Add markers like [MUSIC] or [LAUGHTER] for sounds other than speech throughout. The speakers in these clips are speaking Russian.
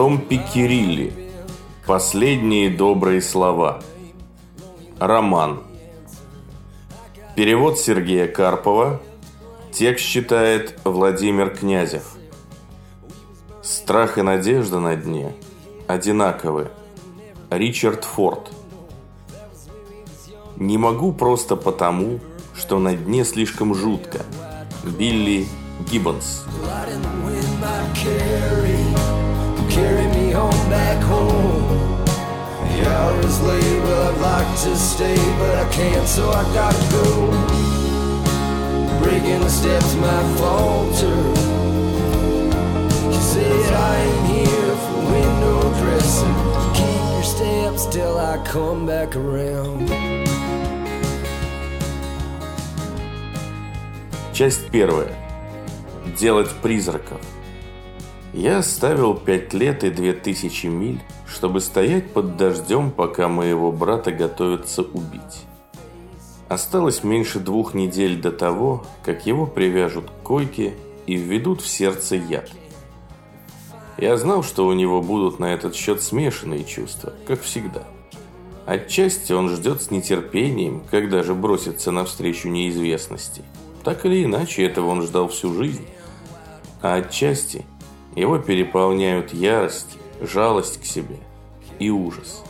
Том Пикерилли. Последние добрые слова. Роман. Перевод Сергея Карпова. Текст читает Владимир Князев. Страх и надежда на дне одинаковы. Ричард Форд. Не могу просто потому, что на дне слишком жутко. Билли Гиббонс. Carry me on back home. The hour is late, well I'd like to stay, but I can't, so I gotta go. Breaking the steps might falter. You said I ain't here for window dressing. Keep your steps till I come back around. Часть первая. Делать призраков. Я оставил пять лет и две тысячи миль, чтобы стоять под дождем, пока моего брата готовятся убить. Осталось меньше двух недель до того, как его привяжут к койке и введут в сердце яд. Я знал, что у него будут на этот счет смешанные чувства, как всегда. Отчасти он ждет с нетерпением, когда же бросится навстречу неизвестности. Так или иначе, этого он ждал всю жизнь. А отчасти его переполняют ярость, жалость к себе и ужас.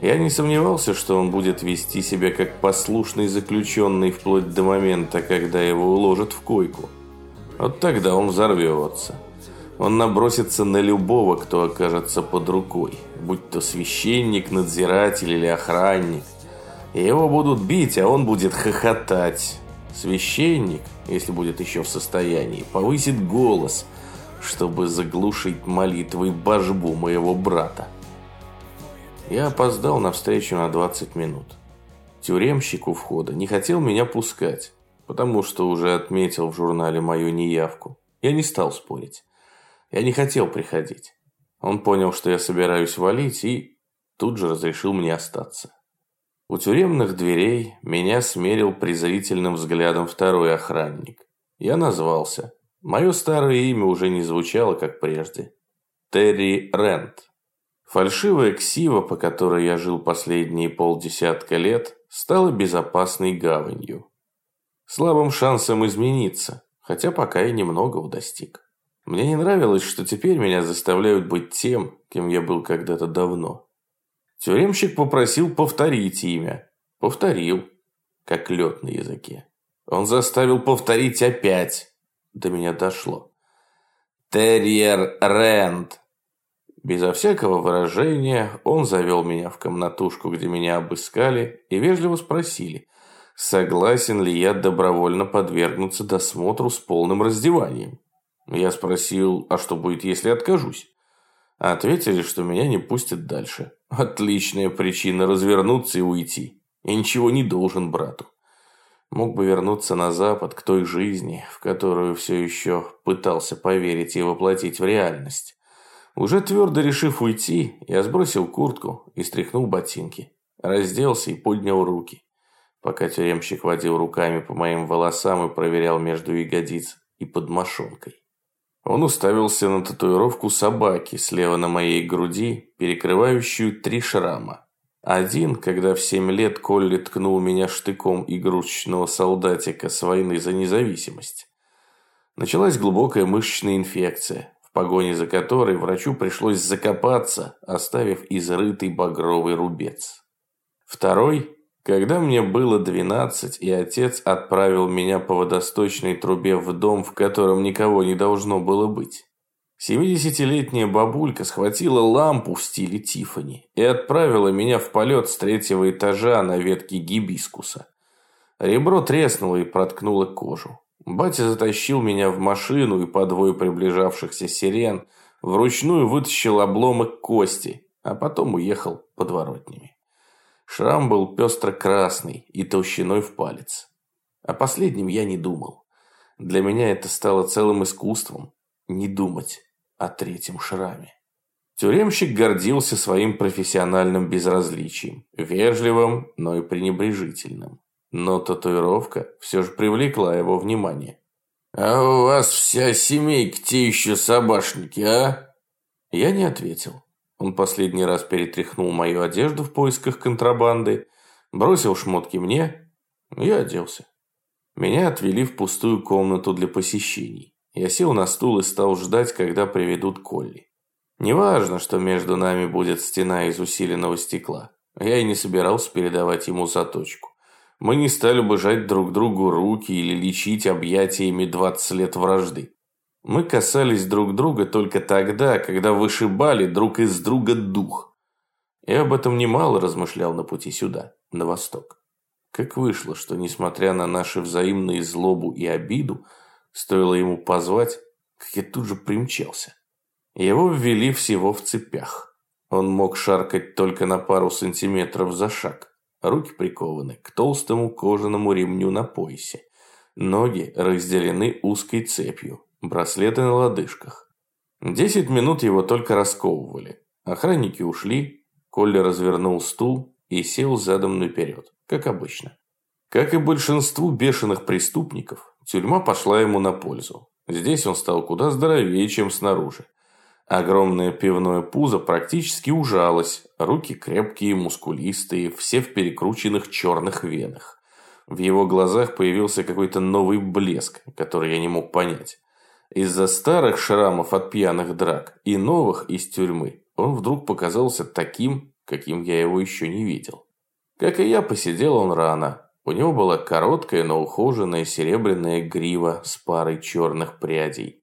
Я не сомневался, что он будет вести себя как послушный заключенный вплоть до момента, когда его уложат в койку. Вот тогда он взорвется. Он набросится на любого, кто окажется под рукой, будь то священник, надзиратель или охранник. Его будут бить, а он будет хохотать. Священник, если будет еще в состоянии, повысит голос – чтобы заглушить молитвой божбу моего брата. Я опоздал на встречу на 20 минут. Тюремщик у входа не хотел меня пускать, потому что уже отметил в журнале мою неявку. Я не стал спорить. Я не хотел приходить. Он понял, что я собираюсь валить, и тут же разрешил мне остаться. У тюремных дверей меня смерил презрительным взглядом второй охранник. Я назвался. Мое старое имя уже не звучало, как прежде. Терри Рент. Фальшивая ксива, по которой я жил последние полдесятка лет, стала безопасной гаванью. Слабым шансом измениться, хотя пока я немного достиг. Мне не нравилось, что теперь меня заставляют быть тем, кем я был когда-то давно. Тюремщик попросил повторить имя. Повторил, как лед на языке. Он заставил повторить опять до меня дошло. «Терьер Рэнд!» Безо всякого выражения он завел меня в комнатушку, где меня обыскали, и вежливо спросили, согласен ли я добровольно подвергнуться досмотру с полным раздеванием. Я спросил, а что будет, если откажусь? Ответили, что меня не пустят дальше. Отличная причина развернуться и уйти. Я ничего не должен брату мог бы вернуться на Запад к той жизни, в которую все еще пытался поверить и воплотить в реальность. Уже твердо решив уйти, я сбросил куртку и стряхнул ботинки. Разделся и поднял руки, пока тюремщик водил руками по моим волосам и проверял между ягодиц и под. Он уставился на татуировку собаки слева на моей груди, перекрывающую три шрама. Один, когда в семь лет Колли ткнул меня штыком игрушечного солдатика с войны за независимость. Началась глубокая мышечная инфекция, в погоне за которой врачу пришлось закопаться, оставив изрытый багровый рубец. Второй, когда мне было 12, и отец отправил меня по водосточной трубе в дом, в котором никого не должно было быть. Семидесятилетняя бабулька схватила лампу в стиле Тифани и отправила меня в полет с третьего этажа на ветке гибискуса. Ребро треснуло и проткнуло кожу. Батя затащил меня в машину и по двое приближавшихся сирен вручную вытащил обломок кости, а потом уехал подворотнями. Шрам был пестро-красный и толщиной в палец. О последнем я не думал. Для меня это стало целым искусством – не думать о третьем шраме. Тюремщик гордился своим профессиональным безразличием, вежливым, но и пренебрежительным. Но татуировка все же привлекла его внимание. «А у вас вся семейка те еще собашники, а?» Я не ответил. Он последний раз перетряхнул мою одежду в поисках контрабанды, бросил шмотки мне, и оделся. Меня отвели в пустую комнату для посещений. Я сел на стул и стал ждать, когда приведут Колли. Неважно, что между нами будет стена из усиленного стекла. Я и не собирался передавать ему заточку. Мы не стали бы жать друг другу руки или лечить объятиями 20 лет вражды. Мы касались друг друга только тогда, когда вышибали друг из друга дух. Я об этом немало размышлял на пути сюда, на восток. Как вышло, что, несмотря на наши взаимные злобу и обиду, стоило ему позвать, как я тут же примчался. Его ввели всего в цепях. Он мог шаркать только на пару сантиметров за шаг. Руки прикованы к толстому кожаному ремню на поясе. Ноги разделены узкой цепью, браслеты на лодыжках. Десять минут его только расковывали. Охранники ушли, Колли развернул стул и сел задом наперед, как обычно. Как и большинству бешеных преступников, тюрьма пошла ему на пользу. Здесь он стал куда здоровее, чем снаружи. Огромное пивное пузо практически ужалось, руки крепкие, мускулистые, все в перекрученных черных венах. В его глазах появился какой-то новый блеск, который я не мог понять. Из-за старых шрамов от пьяных драк и новых из тюрьмы он вдруг показался таким, каким я его еще не видел. Как и я, посидел он рано. У него была короткая, но ухоженная серебряная грива с парой черных прядей.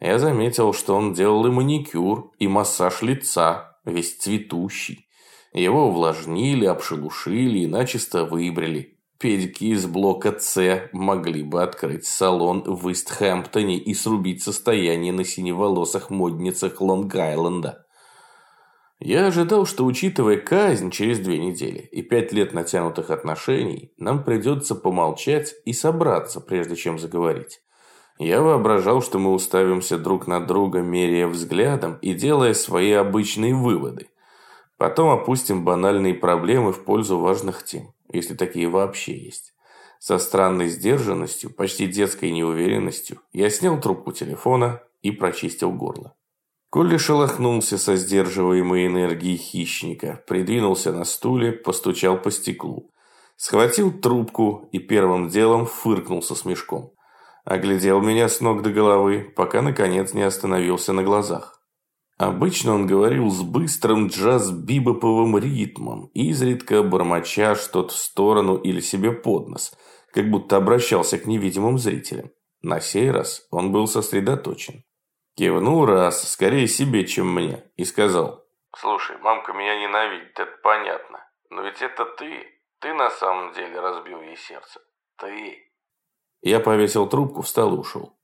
Я заметил, что он делал и маникюр, и массаж лица, весь цветущий. Его увлажнили, обшелушили и начисто выбрили. Педики из блока С могли бы открыть салон в Истхэмптоне и срубить состояние на синеволосых модницах Лонг-Айленда. Я ожидал, что, учитывая казнь через две недели и пять лет натянутых отношений, нам придется помолчать и собраться, прежде чем заговорить. Я воображал, что мы уставимся друг на друга, меряя взглядом и делая свои обычные выводы. Потом опустим банальные проблемы в пользу важных тем, если такие вообще есть. Со странной сдержанностью, почти детской неуверенностью, я снял трубку телефона и прочистил горло. Колли шелохнулся со сдерживаемой энергией хищника, придвинулся на стуле, постучал по стеклу. Схватил трубку и первым делом фыркнул со смешком. Оглядел меня с ног до головы, пока наконец не остановился на глазах. Обычно он говорил с быстрым джаз-бибоповым ритмом, изредка бормоча что-то в сторону или себе под нос, как будто обращался к невидимым зрителям. На сей раз он был сосредоточен. Кивнул раз, скорее себе, чем мне, и сказал. «Слушай, мамка меня ненавидит, это понятно. Но ведь это ты, ты на самом деле разбил ей сердце. Ты...» Я повесил трубку, встал и ушел.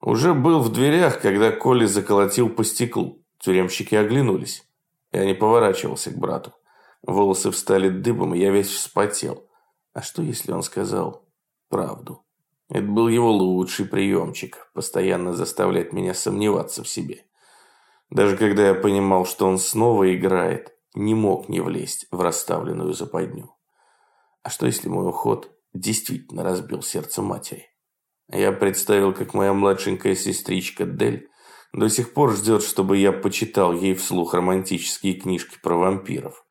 Уже был в дверях, когда Коля заколотил по стеклу. Тюремщики оглянулись. Я не поворачивался к брату. Волосы встали дыбом, и я весь вспотел. А что, если он сказал правду? Это был его лучший приемчик, постоянно заставлять меня сомневаться в себе. Даже когда я понимал, что он снова играет, не мог не влезть в расставленную западню. А что, если мой уход действительно разбил сердце матери. Я представил, как моя младшенькая сестричка Дель до сих пор ждет, чтобы я почитал ей вслух романтические книжки про вампиров.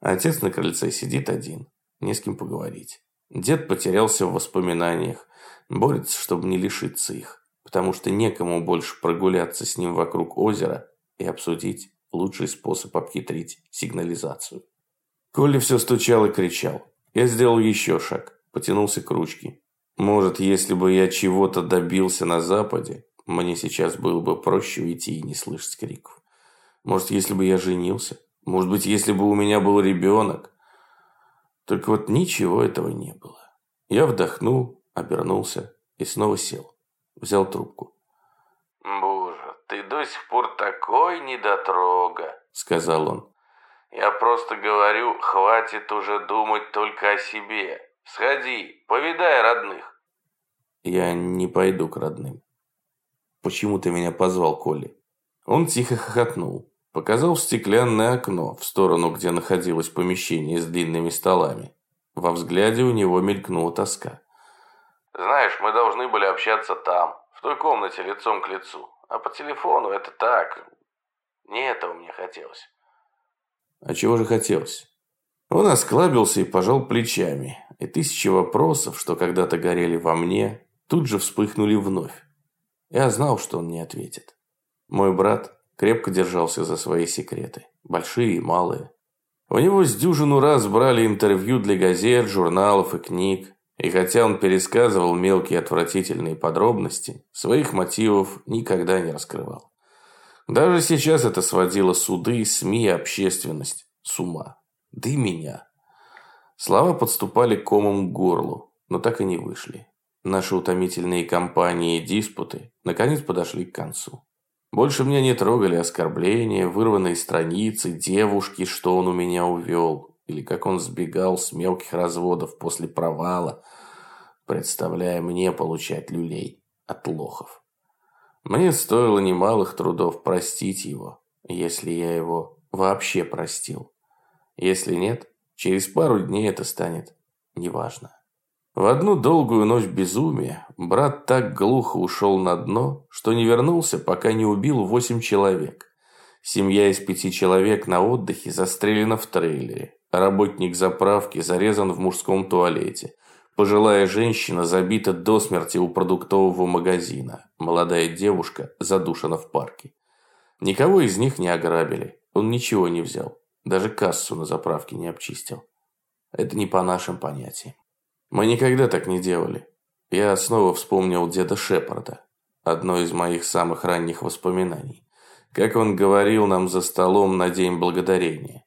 Отец на крыльце сидит один, не с кем поговорить. Дед потерялся в воспоминаниях, борется, чтобы не лишиться их, потому что некому больше прогуляться с ним вокруг озера и обсудить лучший способ обхитрить сигнализацию. Коля все стучал и кричал. Я сделал еще шаг потянулся к ручке. Может, если бы я чего-то добился на Западе, мне сейчас было бы проще уйти и не слышать криков. Может, если бы я женился? Может быть, если бы у меня был ребенок? Только вот ничего этого не было. Я вдохнул, обернулся и снова сел. Взял трубку. «Боже, ты до сих пор такой недотрога», — сказал он. «Я просто говорю, хватит уже думать только о себе. Сходи, повидай родных. Я не пойду к родным. Почему ты меня позвал, Коли? Он тихо хохотнул. Показал стеклянное окно, в сторону, где находилось помещение с длинными столами. Во взгляде у него мелькнула тоска. «Знаешь, мы должны были общаться там, в той комнате лицом к лицу. А по телефону это так, Не этого мне хотелось. А чего же хотелось? Он осклабился и пожал плечами, и тысячи вопросов, что когда-то горели во мне, тут же вспыхнули вновь. Я знал, что он не ответит. Мой брат крепко держался за свои секреты, большие и малые. У него с дюжину раз брали интервью для газет, журналов и книг, и хотя он пересказывал мелкие отвратительные подробности, своих мотивов никогда не раскрывал. Даже сейчас это сводило суды, СМИ и общественность с ума. И меня. Слова подступали комом к горлу, но так и не вышли. Наши утомительные кампании и диспуты наконец подошли к концу. Больше меня не трогали оскорбления, вырванные страницы, девушки, что он у меня увел, или как он сбегал с мелких разводов после провала, представляя мне получать люлей от лохов. Мне стоило немалых трудов простить его, если я его вообще простил. Если нет, через пару дней это станет неважно. В одну долгую ночь безумия брат так глухо ушел на дно, что не вернулся, пока не убил восемь человек. Семья из пяти человек на отдыхе застрелена в трейлере. Работник заправки зарезан в мужском туалете. Пожилая женщина забита до смерти у продуктового магазина. Молодая девушка задушена в парке. Никого из них не ограбили. Он ничего не взял. Даже кассу на заправке не обчистил. Это не по нашим понятиям. Мы никогда так не делали. Я снова вспомнил деда Шепарда. Одно из моих самых ранних воспоминаний. Как он говорил нам за столом на День Благодарения.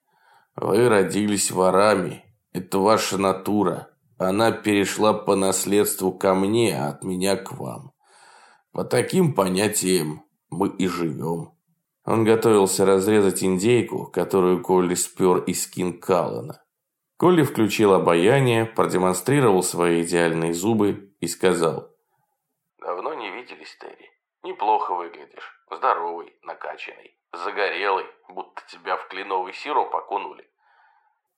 «Вы родились ворами. Это ваша натура. Она перешла по наследству ко мне, а от меня к вам. По таким понятиям мы и живем». Он готовился разрезать индейку, которую Колли спер из Кинг-Каллена. Колли включил обаяние, продемонстрировал свои идеальные зубы и сказал. «Давно не виделись, Терри. Неплохо выглядишь. Здоровый, накачанный, загорелый, будто тебя в кленовый сироп окунули».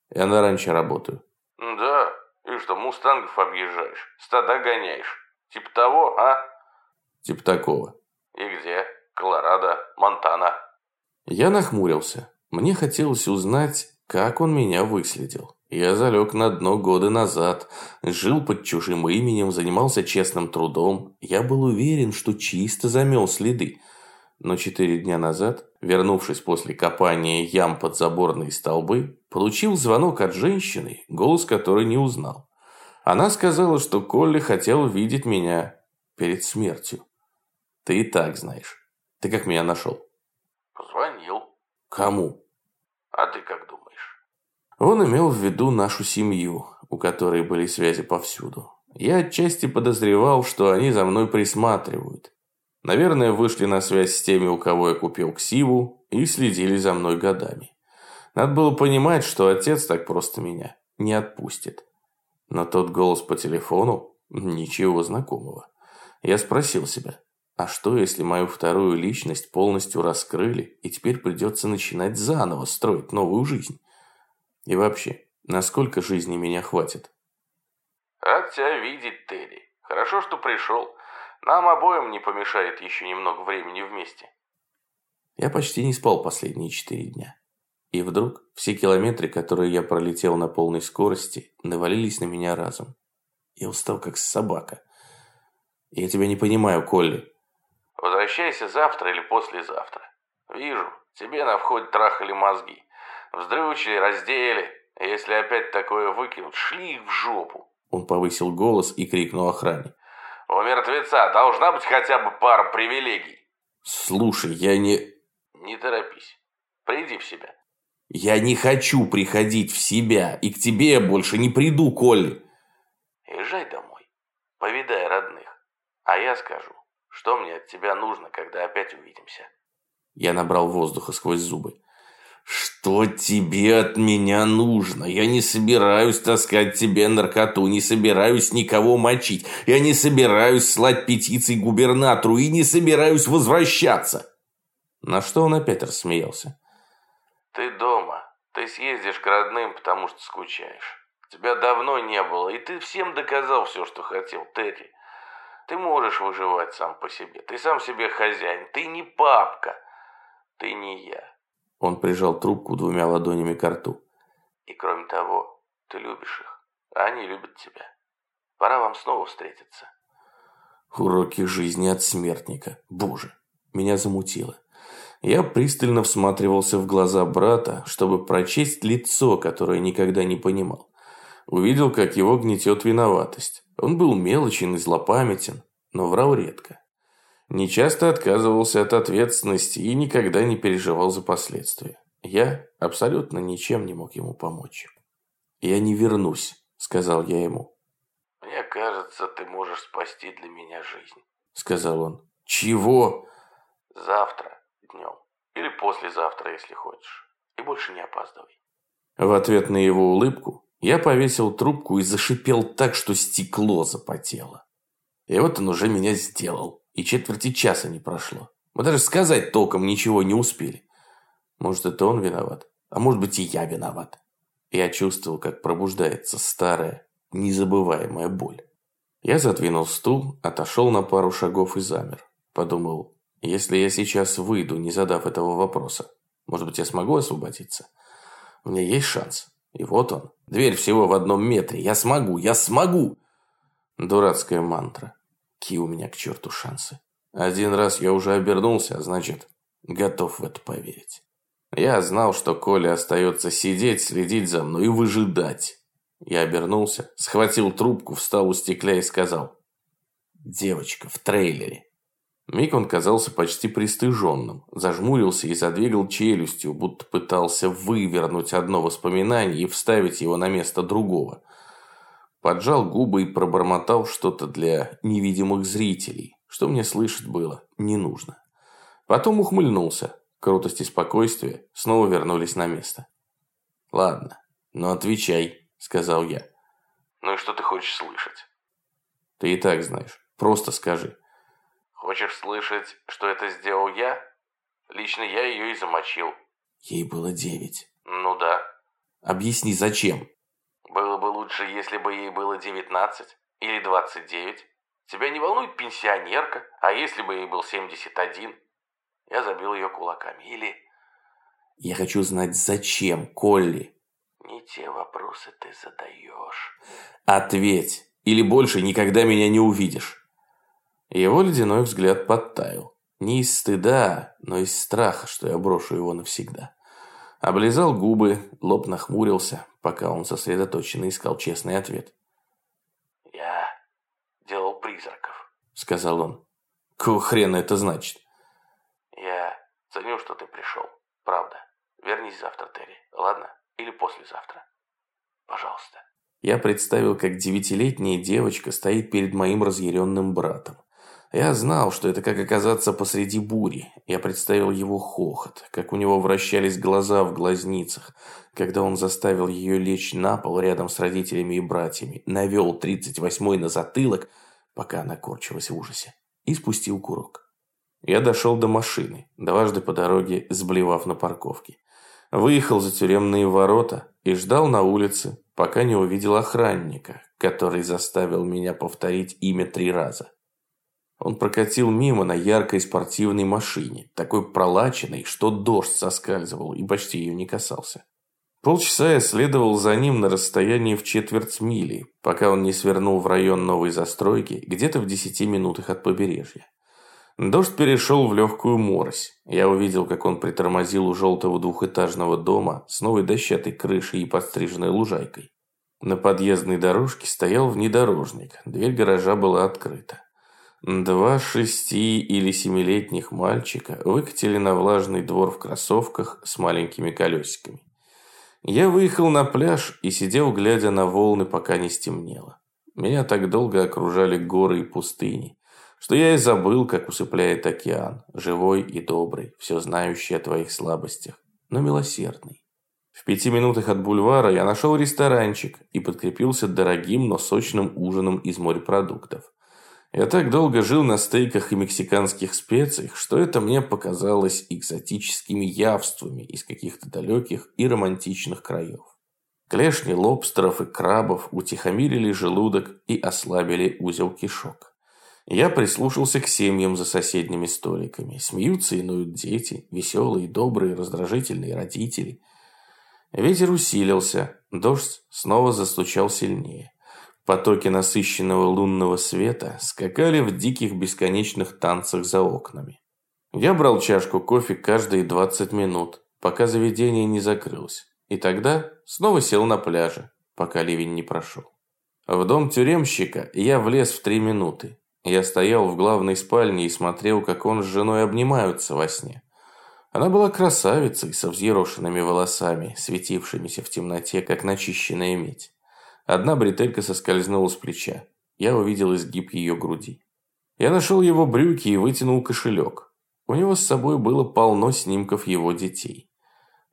«Я на ранчо работаю». «Да, и что, мустангов объезжаешь, стада гоняешь? Типа того, а?» «Типа такого». «И где? Колорадо, Монтана?» Я нахмурился. Мне хотелось узнать, как он меня выследил. Я залег на дно года назад, жил под чужим именем, занимался честным трудом. Я был уверен, что чисто замел следы. Но четыре дня назад, вернувшись после копания ям под заборные столбы, получил звонок от женщины, голос которой не узнал. Она сказала, что Колли хотел видеть меня перед смертью. Ты и так знаешь. Ты как меня нашел? Позвонил. Кому? А ты как? Он имел в виду нашу семью, у которой были связи повсюду. Я отчасти подозревал, что они за мной присматривают. Наверное, вышли на связь с теми, у кого я купил ксиву, и следили за мной годами. Надо было понимать, что отец так просто меня не отпустит. Но тот голос по телефону – ничего знакомого. Я спросил себя, а что, если мою вторую личность полностью раскрыли, и теперь придется начинать заново строить новую жизнь? И вообще, насколько жизни меня хватит? Рад тебя видеть, Терри. Хорошо, что пришел. Нам обоим не помешает еще немного времени вместе. Я почти не спал последние четыре дня. И вдруг все километры, которые я пролетел на полной скорости, навалились на меня разом. Я устал, как собака. Я тебя не понимаю, Колли. Возвращайся завтра или послезавтра. Вижу, тебе на входе трахали мозги. Вздрючили, раздели. Если опять такое выкинут, шли их в жопу. Он повысил голос и крикнул охране. У мертвеца должна быть хотя бы пара привилегий. Слушай, я не... Не торопись. Приди в себя. Я не хочу приходить в себя, и к тебе я больше не приду, Колли. Езжай домой, повидай родных, а я скажу, что мне от тебя нужно, когда опять увидимся. Я набрал воздуха сквозь зубы. «Что тебе от меня нужно? Я не собираюсь таскать тебе наркоту, не собираюсь никого мочить, я не собираюсь слать петиции губернатору и не собираюсь возвращаться!» На что он опять рассмеялся. «Ты дома. Ты съездишь к родным, потому что скучаешь. Тебя давно не было, и ты всем доказал все, что хотел, Терри. Ты можешь выживать сам по себе. Ты сам себе хозяин. Ты не папка. Ты не я. Он прижал трубку двумя ладонями к рту. И кроме того, ты любишь их, а они любят тебя. Пора вам снова встретиться. Уроки жизни от смертника. Боже, меня замутило. Я пристально всматривался в глаза брата, чтобы прочесть лицо, которое никогда не понимал. Увидел, как его гнетет виноватость. Он был мелочен и злопамятен, но врал редко. Нечасто отказывался от ответственности и никогда не переживал за последствия. Я абсолютно ничем не мог ему помочь. «Я не вернусь», — сказал я ему. «Мне кажется, ты можешь спасти для меня жизнь», — сказал он. «Чего?» «Завтра днем. Или послезавтра, если хочешь. И больше не опаздывай». В ответ на его улыбку я повесил трубку и зашипел так, что стекло запотело. И вот он уже меня сделал. И четверти часа не прошло. Мы даже сказать толком ничего не успели. Может, это он виноват, а может быть и я виноват. Я чувствовал, как пробуждается старая, незабываемая боль. Я задвинул стул, отошел на пару шагов и замер. Подумал, если я сейчас выйду, не задав этого вопроса, может быть, я смогу освободиться? У меня есть шанс. И вот он. Дверь всего в одном метре. Я смогу, я смогу! Дурацкая мантра. Какие у меня к черту шансы? Один раз я уже обернулся, а значит, готов в это поверить. Я знал, что Коля остается сидеть, следить за мной и выжидать. Я обернулся, схватил трубку, встал у стекля и сказал «Девочка в трейлере». Миг он казался почти пристыженным, зажмурился и задвигал челюстью, будто пытался вывернуть одно воспоминание и вставить его на место другого. Поджал губы и пробормотал что-то для невидимых зрителей, что мне слышать было не нужно. Потом ухмыльнулся, Крутость и спокойствие снова вернулись на место. «Ладно, но отвечай», — сказал я. «Ну и что ты хочешь слышать?» «Ты и так знаешь. Просто скажи». «Хочешь слышать, что это сделал я? Лично я ее и замочил». «Ей было девять». «Ну да». «Объясни, зачем?» «Было бы лучше, если бы ей было девятнадцать или двадцать девять. Тебя не волнует пенсионерка, а если бы ей был семьдесят один?» Я забил ее кулаками. Или... Я хочу знать, зачем, Колли? Не те вопросы ты задаешь. Ответь, или больше никогда меня не увидишь. Его ледяной взгляд подтаял. Не из стыда, но из страха, что я брошу его навсегда. Облизал губы, лоб нахмурился, пока он сосредоточенно искал честный ответ. «Я делал призраков», — сказал он. «Какого хрена это значит?» Я ценю, что ты пришел. Правда. Вернись завтра, Терри. Ладно? Или послезавтра. Пожалуйста. Я представил, как девятилетняя девочка стоит перед моим разъяренным братом. Я знал, что это как оказаться посреди бури. Я представил его хохот, как у него вращались глаза в глазницах, когда он заставил ее лечь на пол рядом с родителями и братьями, навел 38-й на затылок, пока она корчилась в ужасе, и спустил курок. Я дошел до машины, дважды по дороге сблевав на парковке. Выехал за тюремные ворота и ждал на улице, пока не увидел охранника, который заставил меня повторить имя три раза. Он прокатил мимо на яркой спортивной машине, такой пролаченной, что дождь соскальзывал и почти ее не касался. Полчаса я следовал за ним на расстоянии в четверть мили, пока он не свернул в район новой застройки, где-то в десяти минутах от побережья. Дождь перешел в легкую морось. Я увидел, как он притормозил у желтого двухэтажного дома с новой дощатой крышей и подстриженной лужайкой. На подъездной дорожке стоял внедорожник. Дверь гаража была открыта. Два шести- или семилетних мальчика выкатили на влажный двор в кроссовках с маленькими колесиками. Я выехал на пляж и сидел, глядя на волны, пока не стемнело. Меня так долго окружали горы и пустыни что я и забыл, как усыпляет океан, живой и добрый, все знающий о твоих слабостях, но милосердный. В пяти минутах от бульвара я нашел ресторанчик и подкрепился дорогим, но сочным ужином из морепродуктов. Я так долго жил на стейках и мексиканских специях, что это мне показалось экзотическими явствами из каких-то далеких и романтичных краев. Клешни лобстеров и крабов утихомирили желудок и ослабили узел кишок. Я прислушался к семьям за соседними столиками. Смеются и ноют дети, веселые, добрые, раздражительные родители. Ветер усилился, дождь снова застучал сильнее. Потоки насыщенного лунного света скакали в диких бесконечных танцах за окнами. Я брал чашку кофе каждые 20 минут, пока заведение не закрылось. И тогда снова сел на пляже, пока ливень не прошел. В дом тюремщика я влез в три минуты. Я стоял в главной спальне и смотрел, как он с женой обнимаются во сне. Она была красавицей со взъерошенными волосами, светившимися в темноте, как начищенная медь. Одна бретелька соскользнула с плеча. Я увидел изгиб ее груди. Я нашел его брюки и вытянул кошелек. У него с собой было полно снимков его детей.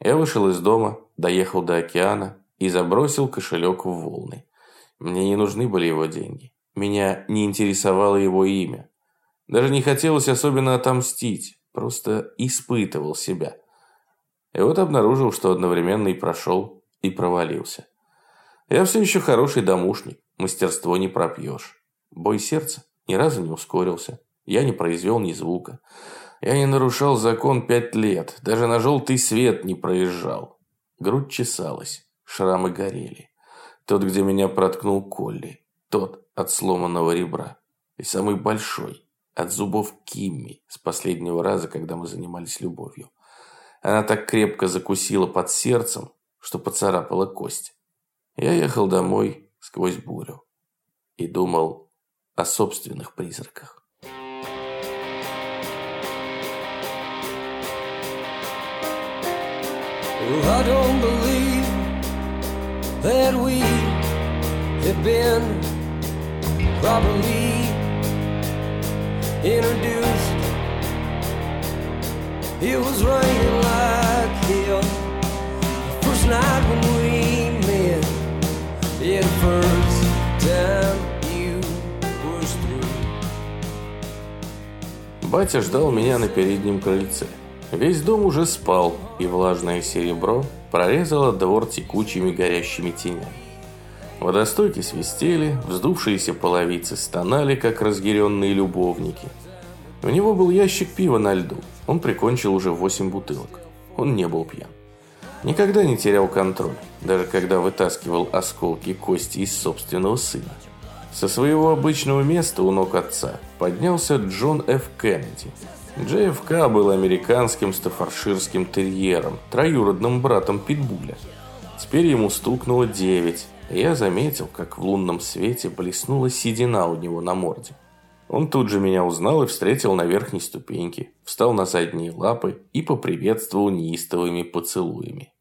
Я вышел из дома, доехал до океана и забросил кошелек в волны. Мне не нужны были его деньги. Меня не интересовало его имя. Даже не хотелось особенно отомстить, просто испытывал себя. И вот обнаружил, что одновременно и прошел, и провалился. Я все еще хороший домушник, мастерство не пропьешь. Бой сердца ни разу не ускорился. Я не произвел ни звука. Я не нарушал закон пять лет, даже на желтый свет не проезжал. Грудь чесалась, шрамы горели. Тот, где меня проткнул Колли. Тот, от сломанного ребра. И самый большой, от зубов Кимми, с последнего раза, когда мы занимались любовью. Она так крепко закусила под сердцем, что поцарапала кость. Я ехал домой сквозь бурю и думал о собственных призраках. I don't believe that we have been properly introduced. It was raining like hell. First night when we Батя ждал меня на переднем крыльце. Весь дом уже спал, и влажное серебро прорезало двор текучими горящими тенями. Водостойки свистели, вздувшиеся половицы стонали, как разъяренные любовники. У него был ящик пива на льду. Он прикончил уже восемь бутылок. Он не был пьян. Никогда не терял контроль, даже когда вытаскивал осколки кости из собственного сына. Со своего обычного места у ног отца поднялся Джон Ф. Кеннеди. JFK был американским стафарширским терьером, троюродным братом Питбуля. Теперь ему стукнуло девять, я заметил, как в лунном свете блеснула седина у него на морде. Он тут же меня узнал и встретил на верхней ступеньке, встал на задние лапы и поприветствовал неистовыми поцелуями.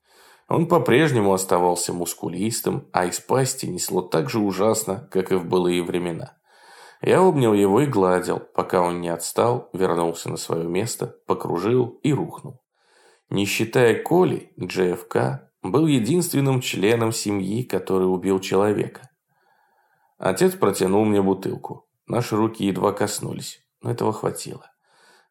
Он по-прежнему оставался мускулистым, а из пасти несло так же ужасно, как и в былые времена. Я обнял его и гладил, пока он не отстал, вернулся на свое место, покружил и рухнул. Не считая Коли, JFK был единственным членом семьи, который убил человека. Отец протянул мне бутылку. Наши руки едва коснулись, но этого хватило.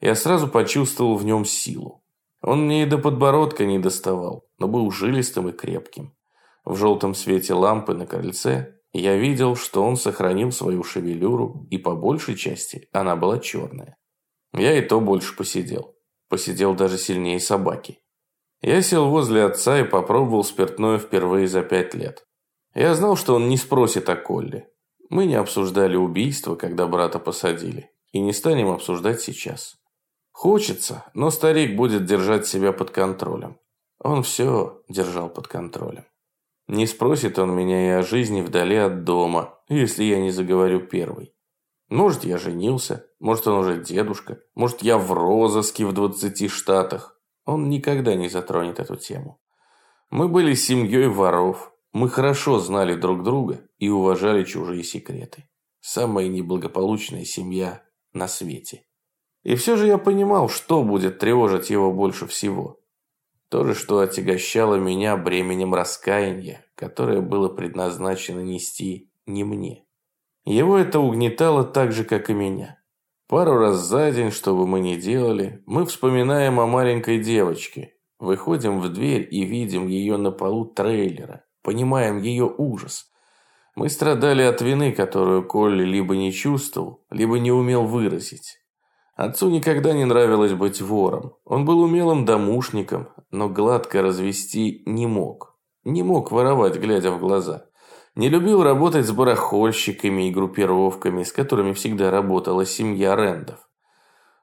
Я сразу почувствовал в нем силу. Он мне и до подбородка не доставал, но был жилистым и крепким. В желтом свете лампы на крыльце я видел, что он сохранил свою шевелюру, и по большей части она была черная. Я и то больше посидел. Посидел даже сильнее собаки. Я сел возле отца и попробовал спиртное впервые за пять лет. Я знал, что он не спросит о Колле. Мы не обсуждали убийство, когда брата посадили. И не станем обсуждать сейчас. Хочется, но старик будет держать себя под контролем. Он все держал под контролем. Не спросит он меня и о жизни вдали от дома, если я не заговорю первый. Может, я женился, может, он уже дедушка, может, я в розыске в двадцати штатах. Он никогда не затронет эту тему. Мы были семьей воров. Мы хорошо знали друг друга и уважали чужие секреты. Самая неблагополучная семья на свете. И все же я понимал, что будет тревожить его больше всего. То же, что отягощало меня бременем раскаяния, которое было предназначено нести не мне. Его это угнетало так же, как и меня. Пару раз за день, что бы мы ни делали, мы вспоминаем о маленькой девочке. Выходим в дверь и видим ее на полу трейлера. Понимаем ее ужас. Мы страдали от вины, которую Колли либо не чувствовал, либо не умел выразить. Отцу никогда не нравилось быть вором. Он был умелым домушником, но гладко развести не мог. Не мог воровать, глядя в глаза. Не любил работать с барахольщиками и группировками, с которыми всегда работала семья Рэндов.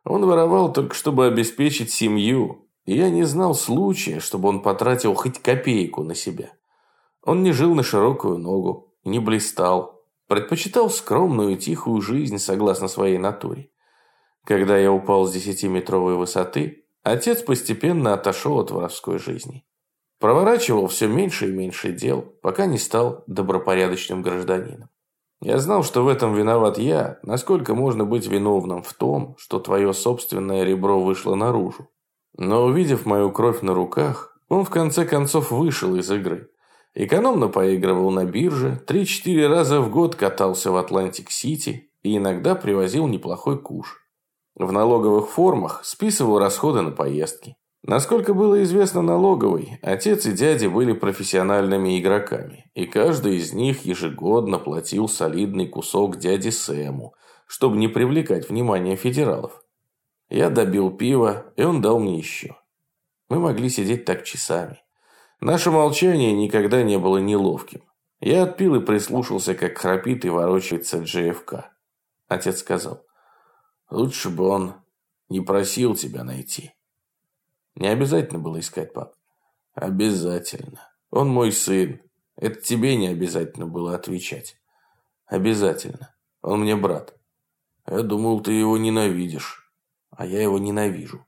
Он воровал только, чтобы обеспечить семью, и я не знал случая, чтобы он потратил хоть копейку на себя. Он не жил на широкую ногу, не блистал, предпочитал скромную и тихую жизнь согласно своей натуре. Когда я упал с десятиметровой высоты, отец постепенно отошел от воровской жизни. Проворачивал все меньше и меньше дел, пока не стал добропорядочным гражданином. Я знал, что в этом виноват я, насколько можно быть виновным в том, что твое собственное ребро вышло наружу. Но увидев мою кровь на руках, он в конце концов вышел из игры. Экономно поигрывал на бирже, 3-4 раза в год катался в Атлантик-Сити и иногда привозил неплохой куш. В налоговых формах списывал расходы на поездки. Насколько было известно налоговой, отец и дядя были профессиональными игроками, и каждый из них ежегодно платил солидный кусок дяде Сэму, чтобы не привлекать внимание федералов. Я добил пива, и он дал мне еще. Мы могли сидеть так часами. Наше молчание никогда не было неловким. Я отпил и прислушался, как храпит и ворочается JFK. Отец сказал, лучше бы он не просил тебя найти. Не обязательно было искать пап. Обязательно. Он мой сын. Это тебе не обязательно было отвечать. Обязательно. Он мне брат. Я думал, ты его ненавидишь. А я его ненавижу.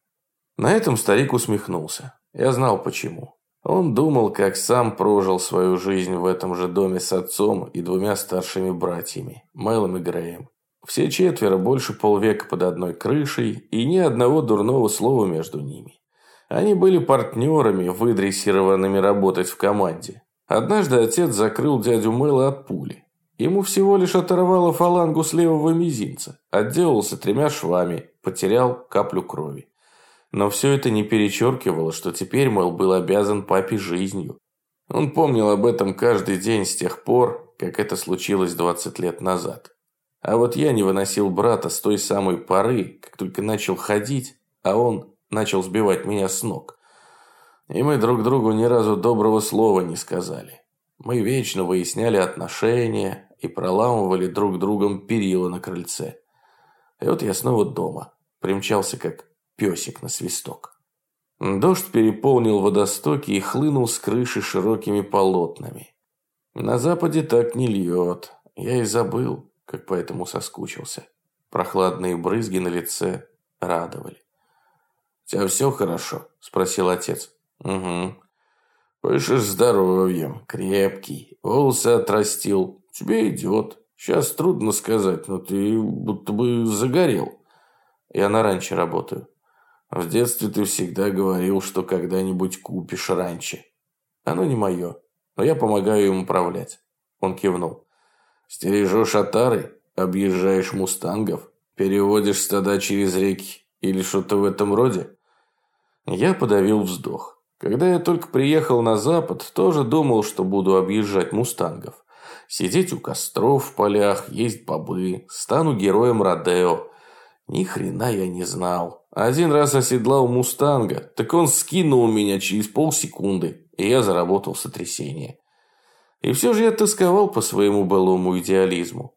На этом старик усмехнулся. Я знал почему. Он думал, как сам прожил свою жизнь в этом же доме с отцом и двумя старшими братьями, Мэлом и Греем. Все четверо больше полвека под одной крышей и ни одного дурного слова между ними. Они были партнерами, выдрессированными работать в команде. Однажды отец закрыл дядю Мэла от пули. Ему всего лишь оторвало фалангу с левого мизинца, отделался тремя швами, потерял каплю крови. Но все это не перечеркивало, что теперь Мэл был обязан папе жизнью. Он помнил об этом каждый день с тех пор, как это случилось 20 лет назад. А вот я не выносил брата с той самой поры, как только начал ходить, а он начал сбивать меня с ног. И мы друг другу ни разу доброго слова не сказали. Мы вечно выясняли отношения и проламывали друг другом перила на крыльце. И вот я снова дома, примчался как песик на свисток. Дождь переполнил водостоки и хлынул с крыши широкими полотнами. На западе так не льет. Я и забыл, как поэтому соскучился. Прохладные брызги на лице радовали тебя все хорошо?» – спросил отец. «Угу. Пышешь здоровьем, крепкий, волосы отрастил. Тебе идет. Сейчас трудно сказать, но ты будто бы загорел. Я на ранче работаю. В детстве ты всегда говорил, что когда-нибудь купишь ранче. Оно не мое, но я помогаю им управлять». Он кивнул. «Стережешь отары, объезжаешь мустангов, переводишь стада через реки или что-то в этом роде?» Я подавил вздох. Когда я только приехал на запад, тоже думал, что буду объезжать мустангов. Сидеть у костров в полях, есть бобы, стану героем Родео. Ни хрена я не знал. Один раз оседлал мустанга, так он скинул меня через полсекунды, и я заработал сотрясение. И все же я тосковал по своему былому идеализму.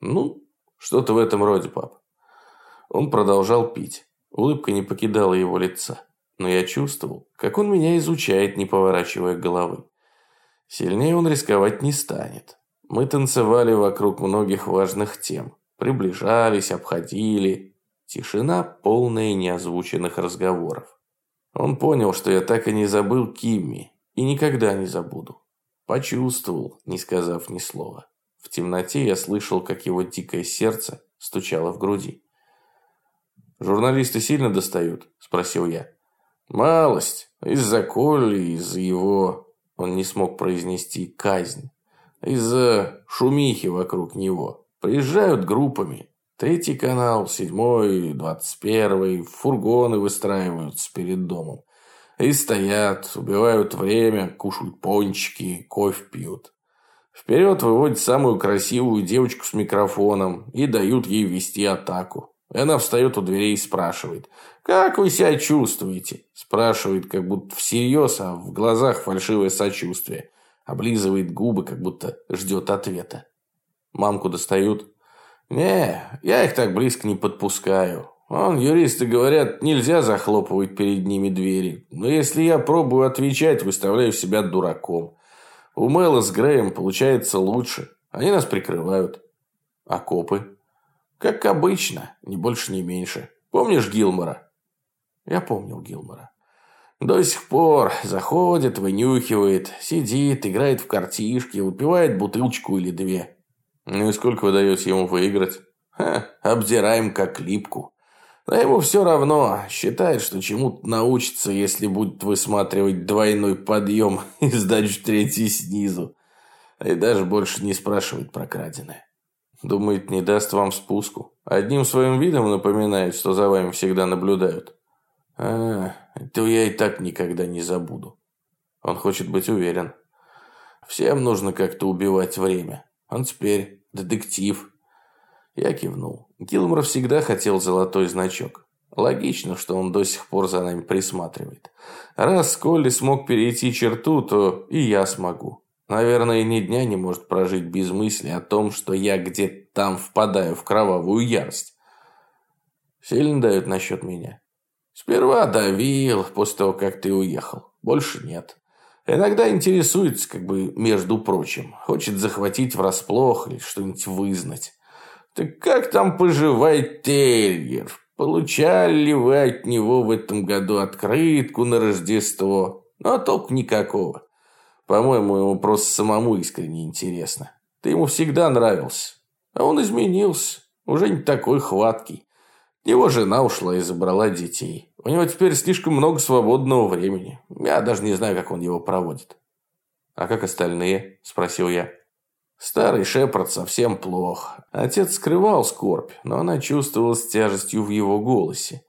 Ну, что-то в этом роде, пап. Он продолжал пить. Улыбка не покидала его лица но я чувствовал, как он меня изучает, не поворачивая головы. Сильнее он рисковать не станет. Мы танцевали вокруг многих важных тем. Приближались, обходили. Тишина, полная неозвученных разговоров. Он понял, что я так и не забыл Кимми. И никогда не забуду. Почувствовал, не сказав ни слова. В темноте я слышал, как его дикое сердце стучало в груди. «Журналисты сильно достают?» – спросил я. Малость. Из-за Колли, из-за его... Он не смог произнести казнь. Из-за шумихи вокруг него. Приезжают группами. Третий канал, седьмой, двадцать первый. Фургоны выстраиваются перед домом. И стоят, убивают время, кушают пончики, кофе пьют. Вперед выводят самую красивую девочку с микрофоном и дают ей вести атаку. Она встает у дверей и спрашивает, «Как вы себя чувствуете?» Спрашивает, как будто всерьез, а в глазах фальшивое сочувствие. Облизывает губы, как будто ждет ответа. Мамку достают. «Не, я их так близко не подпускаю. Он, юристы говорят, нельзя захлопывать перед ними двери. Но если я пробую отвечать, выставляю себя дураком. У Мэла с Греем получается лучше. Они нас прикрывают. А копы? Как обычно, ни больше, ни меньше. Помнишь Гилмора? Я помнил Гилмора. До сих пор заходит, вынюхивает, сидит, играет в картишки, выпивает бутылочку или две. Ну и сколько вы даете ему выиграть? Ха, обдираем как липку. Но ему все равно. Считает, что чему-то научится, если будет высматривать двойной подъем [LAUGHS] и сдачу третий снизу. И даже больше не спрашивает про краденое. Думает, не даст вам спуску. Одним своим видом напоминает, что за вами всегда наблюдают. А, это я и так никогда не забуду. Он хочет быть уверен. Всем нужно как-то убивать время. Он теперь детектив. Я кивнул. Гилмор всегда хотел золотой значок. Логично, что он до сих пор за нами присматривает. Раз Колли смог перейти черту, то и я смогу. Наверное, ни дня не может прожить без мысли о том, что я где-то там впадаю в кровавую ярость. Сильно дают насчет меня. Сперва давил, после того, как ты уехал. Больше нет. Иногда интересуется, как бы, между прочим. Хочет захватить врасплох или что-нибудь вызнать. Так как там поживает Тельгер? Получали ли вы от него в этом году открытку на Рождество? Ну, а толку никакого. По-моему, ему просто самому искренне интересно. Ты ему всегда нравился. А он изменился. Уже не такой хваткий. Его жена ушла и забрала детей. У него теперь слишком много свободного времени. Я даже не знаю, как он его проводит. «А как остальные?» – спросил я. Старый Шепард совсем плох. Отец скрывал скорбь, но она чувствовалась тяжестью в его голосе.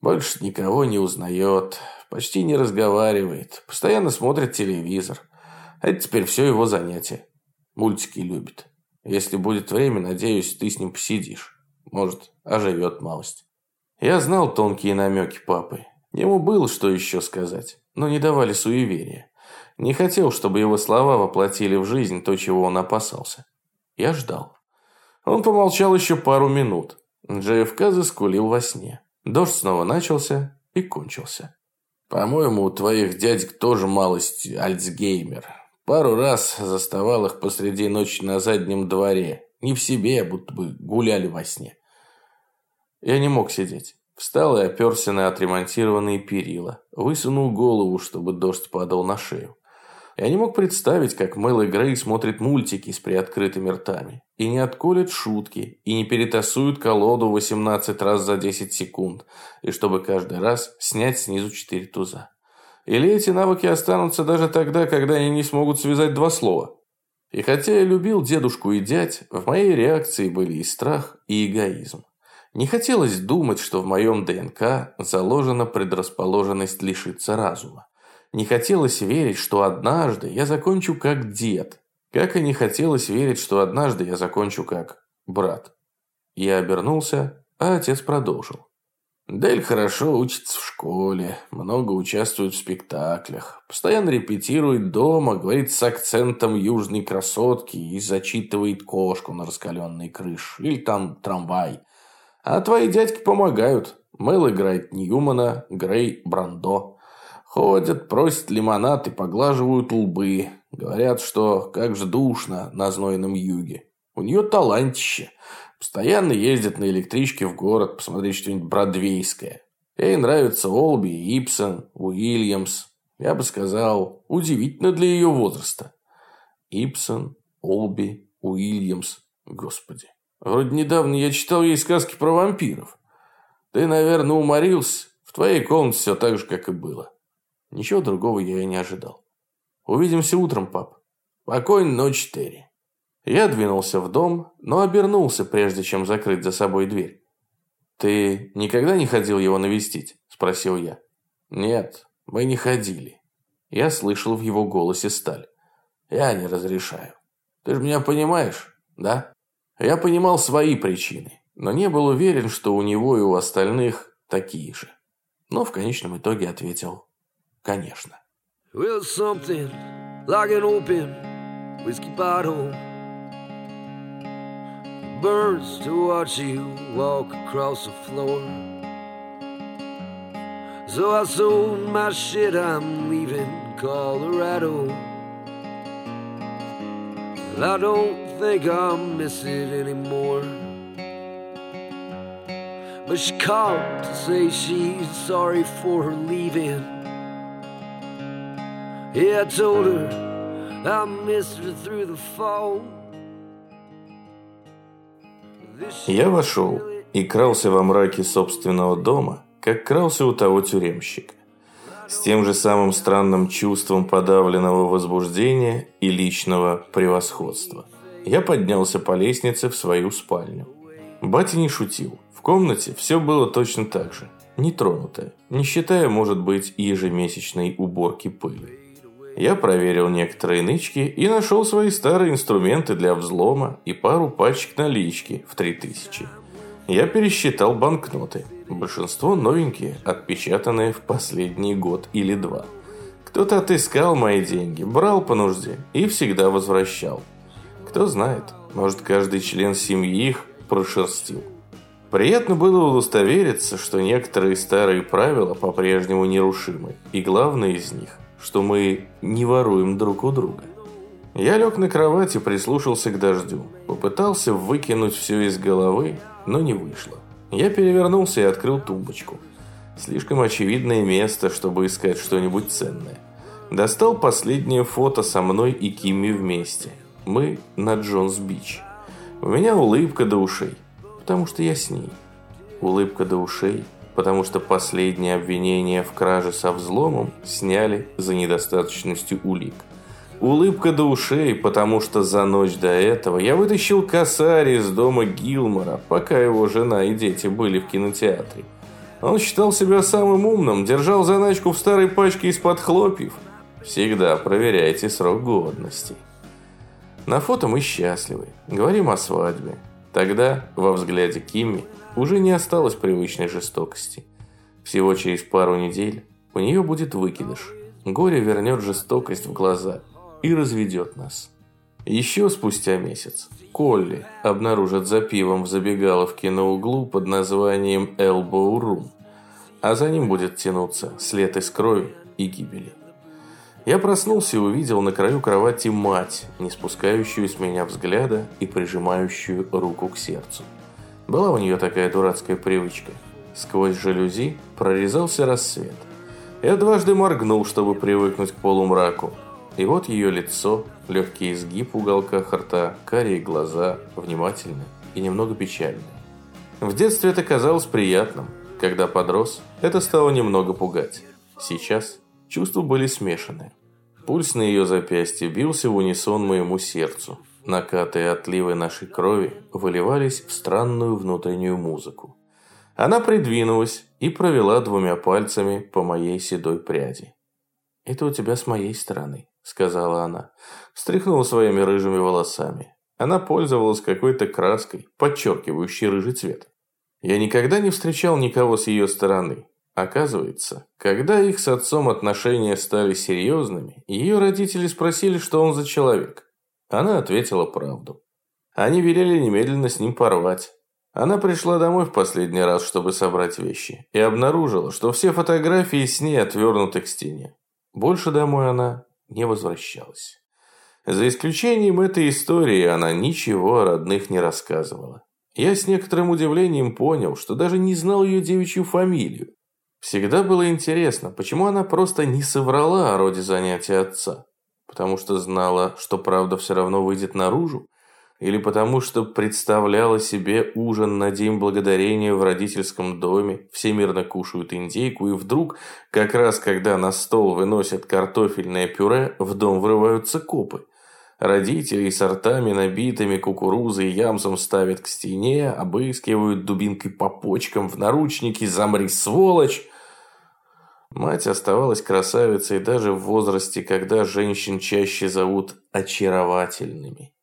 Больше никого не узнает, почти не разговаривает, постоянно смотрит телевизор. Это теперь все его занятие. Мультики любит. Если будет время, надеюсь, ты с ним посидишь. Может, оживет малость. Я знал тонкие намеки папы. Ему было что еще сказать, но не давали суеверия. Не хотел, чтобы его слова воплотили в жизнь то, чего он опасался. Я ждал. Он помолчал еще пару минут. JFK заскулил во сне. Дождь снова начался и кончился. «По-моему, у твоих дядек тоже малость альцгеймер. Пару раз заставал их посреди ночи на заднем дворе. Не в себе, будто бы гуляли во сне». Я не мог сидеть. Встал и оперся на отремонтированные перила. Высунул голову, чтобы дождь падал на шею. Я не мог представить, как Мэл и Грей смотрят мультики с приоткрытыми ртами. И не отколят шутки, и не перетасуют колоду 18 раз за 10 секунд. И чтобы каждый раз снять снизу 4 туза. Или эти навыки останутся даже тогда, когда они не смогут связать два слова. И хотя я любил дедушку и дядь, в моей реакции были и страх, и эгоизм. Не хотелось думать, что в моем ДНК заложена предрасположенность лишиться разума. Не хотелось верить, что однажды я закончу как дед. Как и не хотелось верить, что однажды я закончу как брат. Я обернулся, а отец продолжил. Дель хорошо учится в школе, много участвует в спектаклях, постоянно репетирует дома, говорит с акцентом южной красотки и зачитывает кошку на раскаленной крыше, или там трамвай. А твои дядьки помогают. Мэл играет Ньюмана, Грей – Брандо. Ходят, просят лимонад и поглаживают лбы. Говорят, что как же душно на знойном юге. У нее талантище. Постоянно ездит на электричке в город посмотреть что-нибудь бродвейское. Ей нравятся Олби, Ипсон, Уильямс. Я бы сказал, удивительно для ее возраста. Ипсон, Олби, Уильямс. Господи. Вроде недавно я читал ей сказки про вампиров. Ты, наверное, уморился. В твоей комнате все так же, как и было. Ничего другого я и не ожидал. Увидимся утром, пап. Покойной ночи, Терри. Я двинулся в дом, но обернулся, прежде чем закрыть за собой дверь. «Ты никогда не ходил его навестить?» – спросил я. «Нет, мы не ходили». Я слышал в его голосе сталь. «Я не разрешаю». Ты же меня понимаешь, да? Я понимал свои причины, но не был уверен, что у него и у остальных такие же. Но в конечном итоге ответил «конечно». Well, something like an open whiskey bottle Burns to watch you walk across the floor So I sold my shit, I'm leaving Colorado I don't think I'll miss it anymore. But she called to say she's sorry for her leaving. Yeah, I told her I missed her through the fall. Я вошел и крался во мраке собственного дома, как крался у того тюремщика с тем же самым странным чувством подавленного возбуждения и личного превосходства. Я поднялся по лестнице в свою спальню. Батя не шутил. В комнате все было точно так же. Нетронутое, не считая, может быть, ежемесячной уборки пыли. Я проверил некоторые нычки и нашел свои старые инструменты для взлома и пару пачек налички в 3000. Я пересчитал банкноты. Большинство новенькие, отпечатанные в последний год или два. Кто-то отыскал мои деньги, брал по нужде и всегда возвращал. Кто знает, может каждый член семьи их прошерстил. Приятно было удостовериться, что некоторые старые правила по-прежнему нерушимы. И главное из них, что мы не воруем друг у друга. Я лег на кровать и прислушался к дождю. Попытался выкинуть все из головы, но не вышло. Я перевернулся и открыл тумбочку. Слишком очевидное место, чтобы искать что-нибудь ценное. Достал последнее фото со мной и Кимми вместе. Мы на Джонс-Бич. У меня улыбка до ушей, потому что я с ней. Улыбка до ушей, потому что последнее обвинение в краже со взломом сняли за недостаточностью улик. Улыбка до ушей, потому что за ночь до этого я вытащил косарь из дома Гилмора, пока его жена и дети были в кинотеатре. Он считал себя самым умным, держал заначку в старой пачке из-под хлопьев. Всегда проверяйте срок годности. На фото мы счастливы, говорим о свадьбе. Тогда во взгляде Кимми уже не осталось привычной жестокости. Всего через пару недель у нее будет выкидыш. Горе вернет жестокость в глаза – и разведет нас. Еще спустя месяц Колли обнаружат за пивом в забегаловке на углу под названием Elbow Room, а за ним будет тянуться след из крови и гибели. Я проснулся и увидел на краю кровати мать, не спускающую с меня взгляда и прижимающую руку к сердцу. Была у нее такая дурацкая привычка. Сквозь жалюзи прорезался рассвет. Я дважды моргнул, чтобы привыкнуть к полумраку, и вот ее лицо, легкий изгиб уголка рта, карие глаза, внимательные и немного печальные. В детстве это казалось приятным. Когда подрос, это стало немного пугать. Сейчас чувства были смешанные. Пульс на ее запястье бился в унисон моему сердцу. Накаты и отливы нашей крови выливались в странную внутреннюю музыку. Она придвинулась и провела двумя пальцами по моей седой пряди. «Это у тебя с моей стороны», – сказала она. Встряхнула своими рыжими волосами. Она пользовалась какой-то краской, подчеркивающей рыжий цвет. Я никогда не встречал никого с ее стороны. Оказывается, когда их с отцом отношения стали серьезными, ее родители спросили, что он за человек. Она ответила правду. Они велели немедленно с ним порвать. Она пришла домой в последний раз, чтобы собрать вещи, и обнаружила, что все фотографии с ней отвернуты к стене. Больше домой она не возвращалась. За исключением этой истории она ничего о родных не рассказывала. Я с некоторым удивлением понял, что даже не знал ее девичью фамилию. Всегда было интересно, почему она просто не соврала о роде занятия отца. Потому что знала, что правда все равно выйдет наружу? Или потому что представляла себе ужин на День Благодарения в родительском доме, все мирно кушают индейку, и вдруг, как раз когда на стол выносят картофельное пюре, в дом врываются копы. Родители сортами, набитыми кукурузой и ямсом ставят к стене, обыскивают дубинкой по почкам, в наручники «Замри, сволочь!» Мать оставалась красавицей даже в возрасте, когда женщин чаще зовут очаровательными.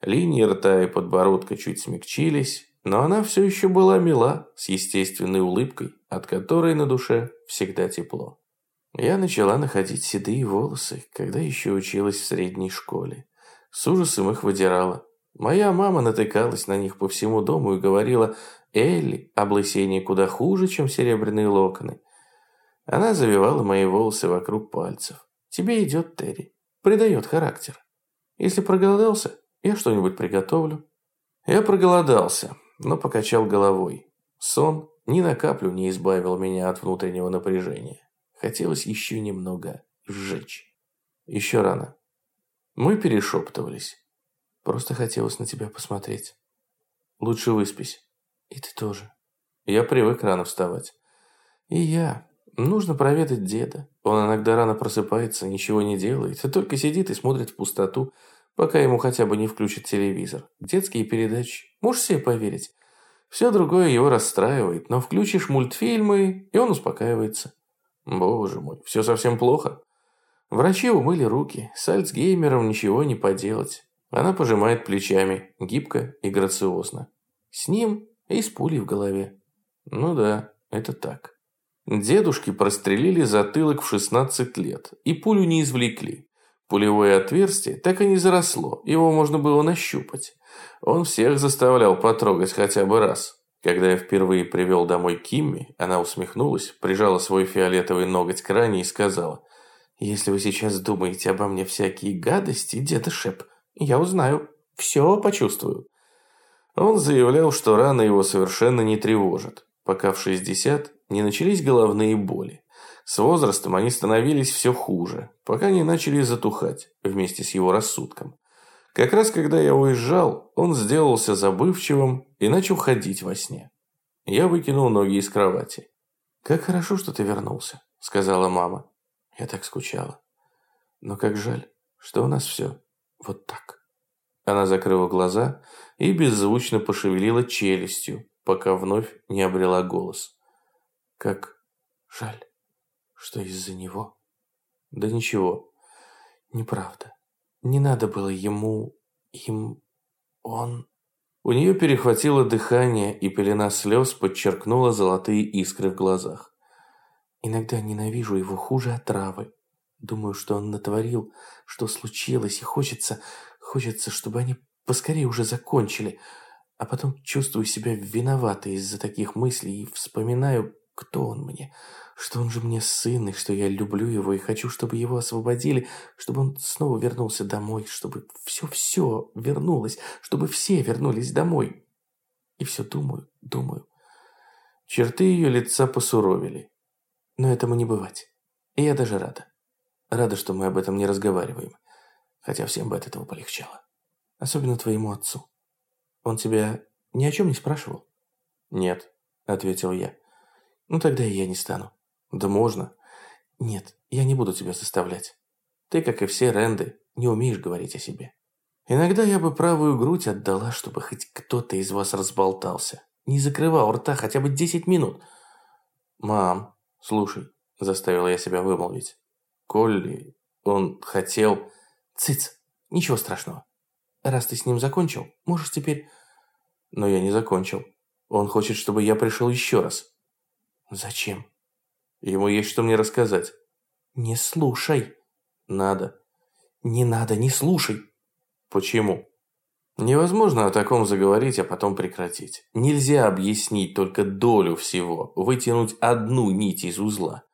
Линии рта и подбородка чуть смягчились, но она все еще была мила, с естественной улыбкой, от которой на душе всегда тепло. Я начала находить седые волосы, когда еще училась в средней школе. С ужасом их выдирала. Моя мама натыкалась на них по всему дому и говорила, «Элли, облысение куда хуже, чем серебряные локоны». Она завивала мои волосы вокруг пальцев. «Тебе идет, Терри. Придает характер. Если проголодался, я что-нибудь приготовлю». Я проголодался но покачал головой. Сон ни на каплю не избавил меня от внутреннего напряжения. Хотелось еще немного сжечь. Еще рано. Мы перешептывались. Просто хотелось на тебя посмотреть. Лучше выспись. И ты тоже. Я привык рано вставать. И я. Нужно проведать деда. Он иногда рано просыпается, ничего не делает, и только сидит и смотрит в пустоту, пока ему хотя бы не включат телевизор. Детские передачи. Можешь себе поверить? Все другое его расстраивает, но включишь мультфильмы, и он успокаивается. Боже мой, все совсем плохо. Врачи умыли руки, с Альцгеймером ничего не поделать. Она пожимает плечами, гибко и грациозно. С ним и с пулей в голове. Ну да, это так. Дедушки прострелили затылок в 16 лет и пулю не извлекли. Пулевое отверстие так и не заросло, его можно было нащупать. Он всех заставлял потрогать хотя бы раз. Когда я впервые привел домой Кимми, она усмехнулась, прижала свой фиолетовый ноготь к ране и сказала, «Если вы сейчас думаете обо мне всякие гадости, деда Шеп, я узнаю, все почувствую». Он заявлял, что рана его совершенно не тревожит, пока в 60 не начались головные боли. С возрастом они становились все хуже, пока не начали затухать вместе с его рассудком. Как раз когда я уезжал, он сделался забывчивым и начал ходить во сне. Я выкинул ноги из кровати. «Как хорошо, что ты вернулся», — сказала мама. Я так скучала. Но как жаль, что у нас все вот так. Она закрыла глаза и беззвучно пошевелила челюстью, пока вновь не обрела голос. Как жаль. Что из-за него? Да ничего. Неправда. Не надо было ему... им... он... У нее перехватило дыхание, и пелена слез подчеркнула золотые искры в глазах. Иногда ненавижу его хуже отравы. Думаю, что он натворил, что случилось, и хочется... хочется, чтобы они поскорее уже закончили. А потом чувствую себя виноватой из-за таких мыслей и вспоминаю, кто он мне, что он же мне сын, и что я люблю его и хочу, чтобы его освободили, чтобы он снова вернулся домой, чтобы все-все вернулось, чтобы все вернулись домой. И все думаю, думаю. Черты ее лица посуровили. Но этому не бывать. И я даже рада. Рада, что мы об этом не разговариваем. Хотя всем бы от этого полегчало. Особенно твоему отцу. Он тебя ни о чем не спрашивал? Нет, ответил я. Ну тогда и я не стану. Да можно. Нет, я не буду тебя заставлять. Ты, как и все Ренды, не умеешь говорить о себе. Иногда я бы правую грудь отдала, чтобы хоть кто-то из вас разболтался. Не закрывал рта хотя бы 10 минут. Мам, слушай, заставила я себя вымолвить. Колли, он хотел... Цыц, ничего страшного. Раз ты с ним закончил, можешь теперь... Но я не закончил. Он хочет, чтобы я пришел еще раз. Зачем? Ему есть что мне рассказать. Не слушай. Надо. Не надо, не слушай. Почему? Невозможно о таком заговорить, а потом прекратить. Нельзя объяснить только долю всего, вытянуть одну нить из узла.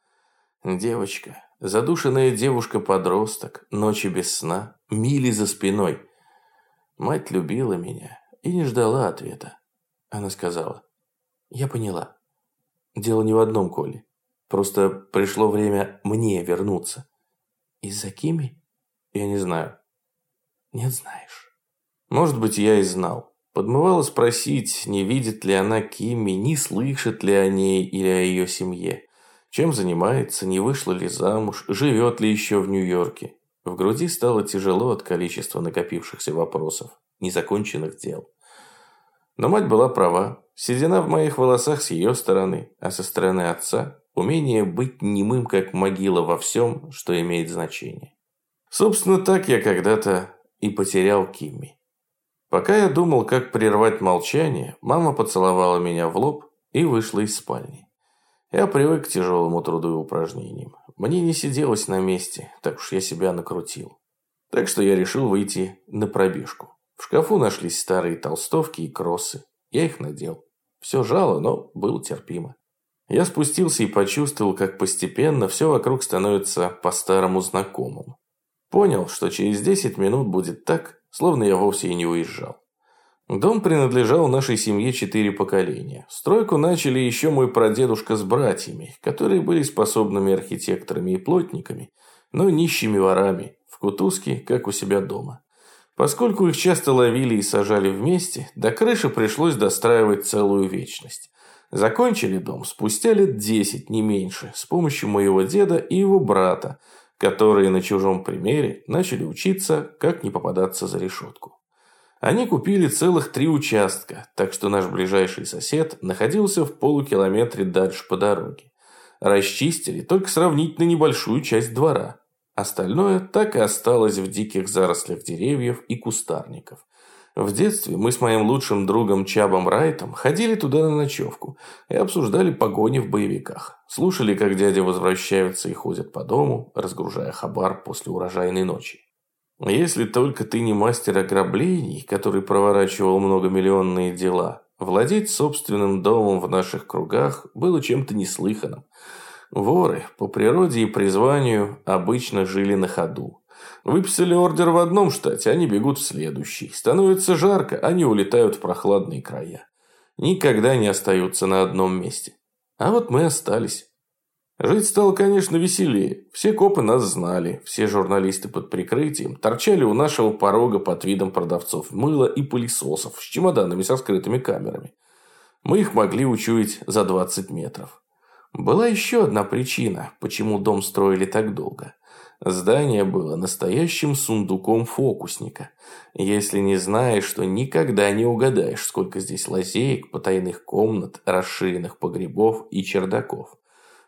Девочка, задушенная девушка-подросток, ночи без сна, мили за спиной. Мать любила меня и не ждала ответа. Она сказала, я поняла. Дело не в одном Коле. Просто пришло время мне вернуться. Из-за Кими? Я не знаю. Нет, знаешь. Может быть, я и знал. Подмывало спросить, не видит ли она Кими, не слышит ли о ней или о ее семье. Чем занимается, не вышла ли замуж, живет ли еще в Нью-Йорке. В груди стало тяжело от количества накопившихся вопросов, незаконченных дел. Но мать была права. Седина в моих волосах с ее стороны, а со стороны отца – умение быть немым, как могила во всем, что имеет значение. Собственно, так я когда-то и потерял Кимми. Пока я думал, как прервать молчание, мама поцеловала меня в лоб и вышла из спальни. Я привык к тяжелому труду и упражнениям. Мне не сиделось на месте, так уж я себя накрутил. Так что я решил выйти на пробежку. В шкафу нашлись старые толстовки и кроссы. Я их надел. Все жало, но было терпимо. Я спустился и почувствовал, как постепенно все вокруг становится по-старому знакомым. Понял, что через 10 минут будет так, словно я вовсе и не уезжал. Дом принадлежал нашей семье четыре поколения. Стройку начали еще мой прадедушка с братьями, которые были способными архитекторами и плотниками, но нищими ворами, в кутузке, как у себя дома. Поскольку их часто ловили и сажали вместе, до крыши пришлось достраивать целую вечность. Закончили дом спустя лет десять, не меньше, с помощью моего деда и его брата, которые на чужом примере начали учиться, как не попадаться за решетку. Они купили целых три участка, так что наш ближайший сосед находился в полукилометре дальше по дороге. Расчистили только сравнительно небольшую часть двора. Остальное так и осталось в диких зарослях деревьев и кустарников. В детстве мы с моим лучшим другом Чабом Райтом ходили туда на ночевку и обсуждали погони в боевиках. Слушали, как дядя возвращаются и ходят по дому, разгружая хабар после урожайной ночи. Если только ты не мастер ограблений, который проворачивал многомиллионные дела, владеть собственным домом в наших кругах было чем-то неслыханным. Воры по природе и призванию обычно жили на ходу. Выписали ордер в одном штате, они бегут в следующий. Становится жарко, они улетают в прохладные края. Никогда не остаются на одном месте. А вот мы остались. Жить стало, конечно, веселее. Все копы нас знали, все журналисты под прикрытием торчали у нашего порога под видом продавцов мыла и пылесосов с чемоданами со скрытыми камерами. Мы их могли учуять за 20 метров. Была еще одна причина, почему дом строили так долго. Здание было настоящим сундуком фокусника. Если не знаешь, что никогда не угадаешь, сколько здесь лазеек, потайных комнат, расширенных погребов и чердаков.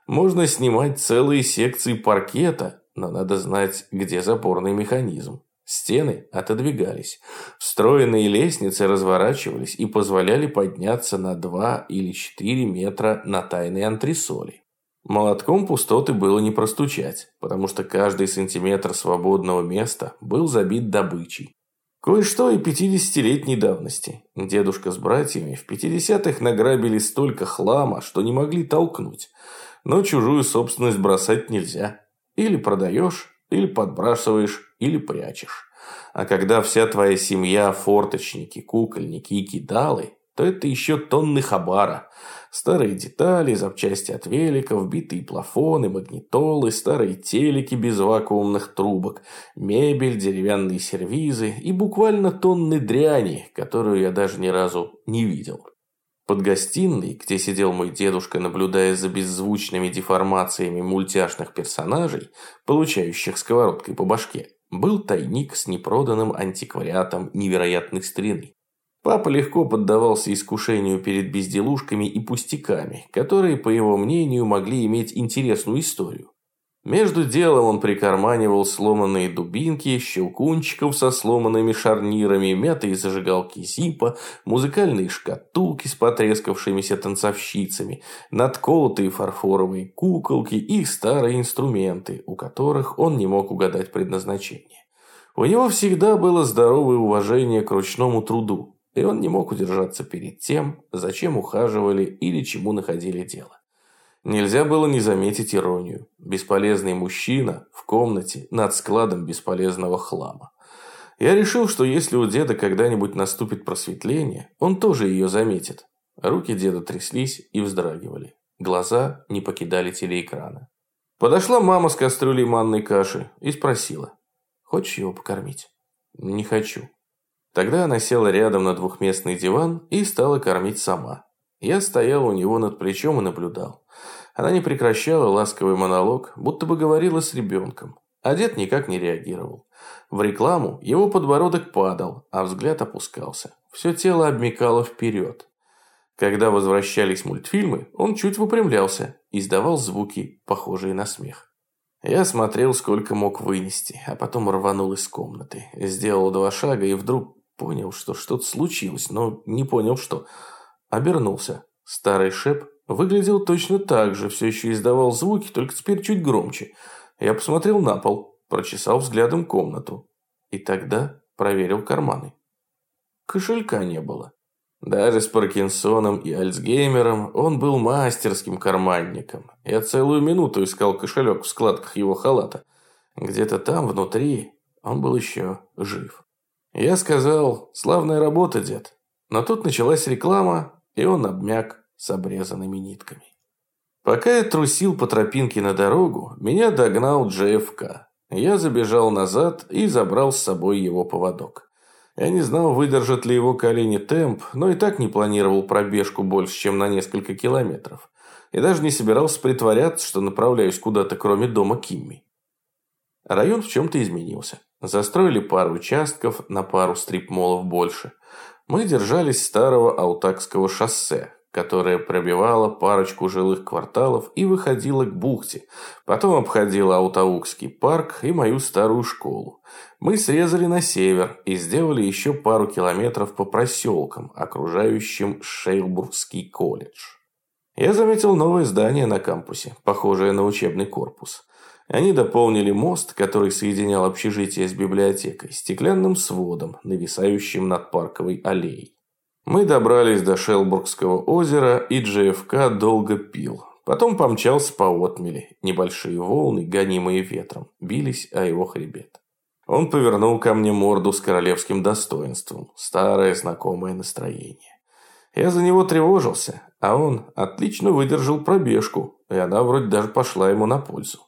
Можно снимать целые секции паркета, но надо знать, где запорный механизм. Стены отодвигались. Встроенные лестницы разворачивались и позволяли подняться на 2 или 4 метра на тайные антресоли. Молотком пустоты было не простучать, потому что каждый сантиметр свободного места был забит добычей. Кое-что и 50-летней давности. Дедушка с братьями в 50-х награбили столько хлама, что не могли толкнуть но чужую собственность бросать нельзя. Или продаешь, или подбрасываешь, или прячешь. А когда вся твоя семья – форточники, кукольники и кидалы, то это еще тонны хабара. Старые детали, запчасти от великов, битые плафоны, магнитолы, старые телеки без вакуумных трубок, мебель, деревянные сервизы и буквально тонны дряни, которую я даже ни разу не видел. Под гостиной, где сидел мой дедушка, наблюдая за беззвучными деформациями мультяшных персонажей, получающих сковородкой по башке, был тайник с непроданным антиквариатом невероятной старины. Папа легко поддавался искушению перед безделушками и пустяками, которые, по его мнению, могли иметь интересную историю. Между делом он прикарманивал сломанные дубинки, щелкунчиков со сломанными шарнирами, мятые зажигалки Зипа, музыкальные шкатулки с потрескавшимися танцовщицами, надколотые фарфоровые куколки и старые инструменты, у которых он не мог угадать предназначение. У него всегда было здоровое уважение к ручному труду, и он не мог удержаться перед тем, зачем ухаживали или чему находили дело. Нельзя было не заметить иронию. Бесполезный мужчина в комнате над складом бесполезного хлама. Я решил, что если у деда когда-нибудь наступит просветление, он тоже ее заметит. Руки деда тряслись и вздрагивали. Глаза не покидали телеэкрана. Подошла мама с кастрюлей манной каши и спросила. «Хочешь его покормить?» «Не хочу». Тогда она села рядом на двухместный диван и стала кормить сама. Я стоял у него над плечом и наблюдал. Она не прекращала ласковый монолог, будто бы говорила с ребенком. А дед никак не реагировал. В рекламу его подбородок падал, а взгляд опускался. Все тело обмекало вперед. Когда возвращались мультфильмы, он чуть выпрямлялся, издавал звуки, похожие на смех. Я смотрел, сколько мог вынести, а потом рванул из комнаты. Сделал два шага и вдруг понял, что что-то случилось, но не понял, что. Обернулся. Старый шеп выглядел точно так же, все еще издавал звуки, только теперь чуть громче. Я посмотрел на пол, прочесал взглядом комнату. И тогда проверил карманы. Кошелька не было. Даже с Паркинсоном и Альцгеймером он был мастерским карманником. Я целую минуту искал кошелек в складках его халата. Где-то там, внутри, он был еще жив. Я сказал, славная работа, дед. Но тут началась реклама, и он обмяк с обрезанными нитками. Пока я трусил по тропинке на дорогу, меня догнал JFK. Я забежал назад и забрал с собой его поводок. Я не знал, выдержат ли его колени темп, но и так не планировал пробежку больше, чем на несколько километров. И даже не собирался притворяться, что направляюсь куда-то, кроме дома Кимми. Район в чем-то изменился. Застроили пару участков, на пару стрип-молов больше. Мы держались старого Аутакского шоссе, которая пробивала парочку жилых кварталов и выходила к бухте. Потом обходила Аутаукский парк и мою старую школу. Мы срезали на север и сделали еще пару километров по проселкам, окружающим Шейлбургский колледж. Я заметил новое здание на кампусе, похожее на учебный корпус. Они дополнили мост, который соединял общежитие с библиотекой, стеклянным сводом, нависающим над парковой аллеей. Мы добрались до Шелбургского озера, и JFK долго пил. Потом помчался по отмели. Небольшие волны, гонимые ветром, бились о его хребет. Он повернул ко мне морду с королевским достоинством. Старое знакомое настроение. Я за него тревожился, а он отлично выдержал пробежку, и она вроде даже пошла ему на пользу.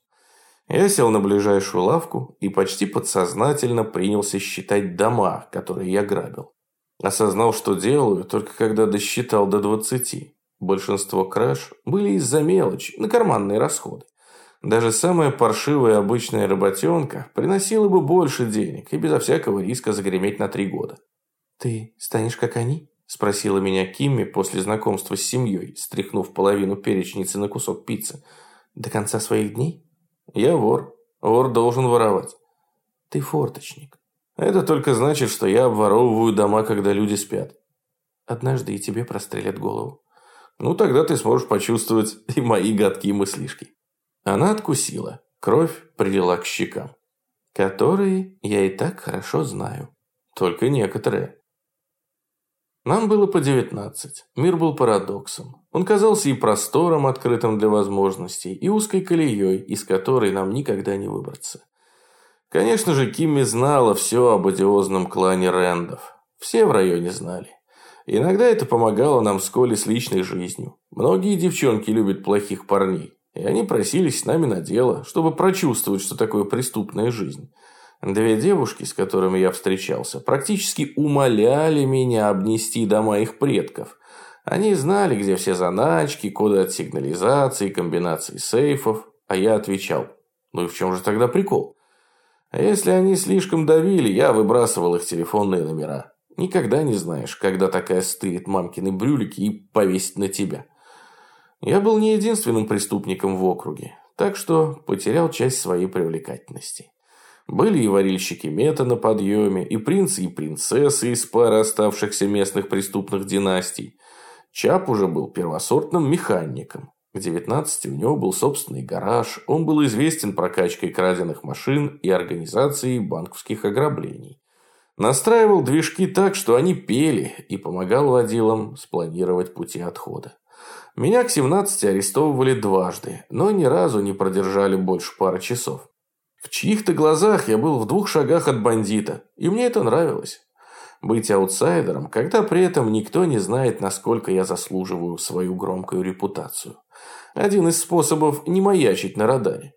Я сел на ближайшую лавку и почти подсознательно принялся считать дома, которые я грабил. Осознал, что делаю, только когда досчитал до двадцати. Большинство краж были из-за мелочи, на карманные расходы. Даже самая паршивая обычная работенка приносила бы больше денег и безо всякого риска загреметь на три года. «Ты станешь как они?» – спросила меня Кимми после знакомства с семьей, стряхнув половину перечницы на кусок пиццы. «До конца своих дней?» «Я вор. Вор должен воровать». «Ты форточник. Это только значит, что я обворовываю дома, когда люди спят. Однажды и тебе прострелят голову. Ну, тогда ты сможешь почувствовать и мои гадкие мыслишки. Она откусила. Кровь прилила к щекам. Которые я и так хорошо знаю. Только некоторые. Нам было по девятнадцать. Мир был парадоксом. Он казался и простором, открытым для возможностей, и узкой колеей, из которой нам никогда не выбраться. Конечно же, Кимми знала все об одиозном клане Рэндов. Все в районе знали. Иногда это помогало нам с Коли с личной жизнью. Многие девчонки любят плохих парней. И они просились с нами на дело, чтобы прочувствовать, что такое преступная жизнь. Две девушки, с которыми я встречался, практически умоляли меня обнести дома их предков. Они знали, где все заначки, коды от сигнализации, комбинации сейфов, а я отвечал, ну и в чем же тогда прикол? А если они слишком давили, я выбрасывал их телефонные номера. Никогда не знаешь, когда такая стырит мамкины брюлики и повесит на тебя. Я был не единственным преступником в округе, так что потерял часть своей привлекательности. Были и варильщики мета на подъеме, и принцы и принцессы из пары оставшихся местных преступных династий. Чап уже был первосортным механиком. К 19 у него был собственный гараж, он был известен прокачкой краденных машин и организацией банковских ограблений. Настраивал движки так, что они пели, и помогал водилам спланировать пути отхода. Меня к 17 арестовывали дважды, но ни разу не продержали больше пары часов. В чьих-то глазах я был в двух шагах от бандита, и мне это нравилось. Быть аутсайдером, когда при этом никто не знает, насколько я заслуживаю свою громкую репутацию. Один из способов не маячить на радаре.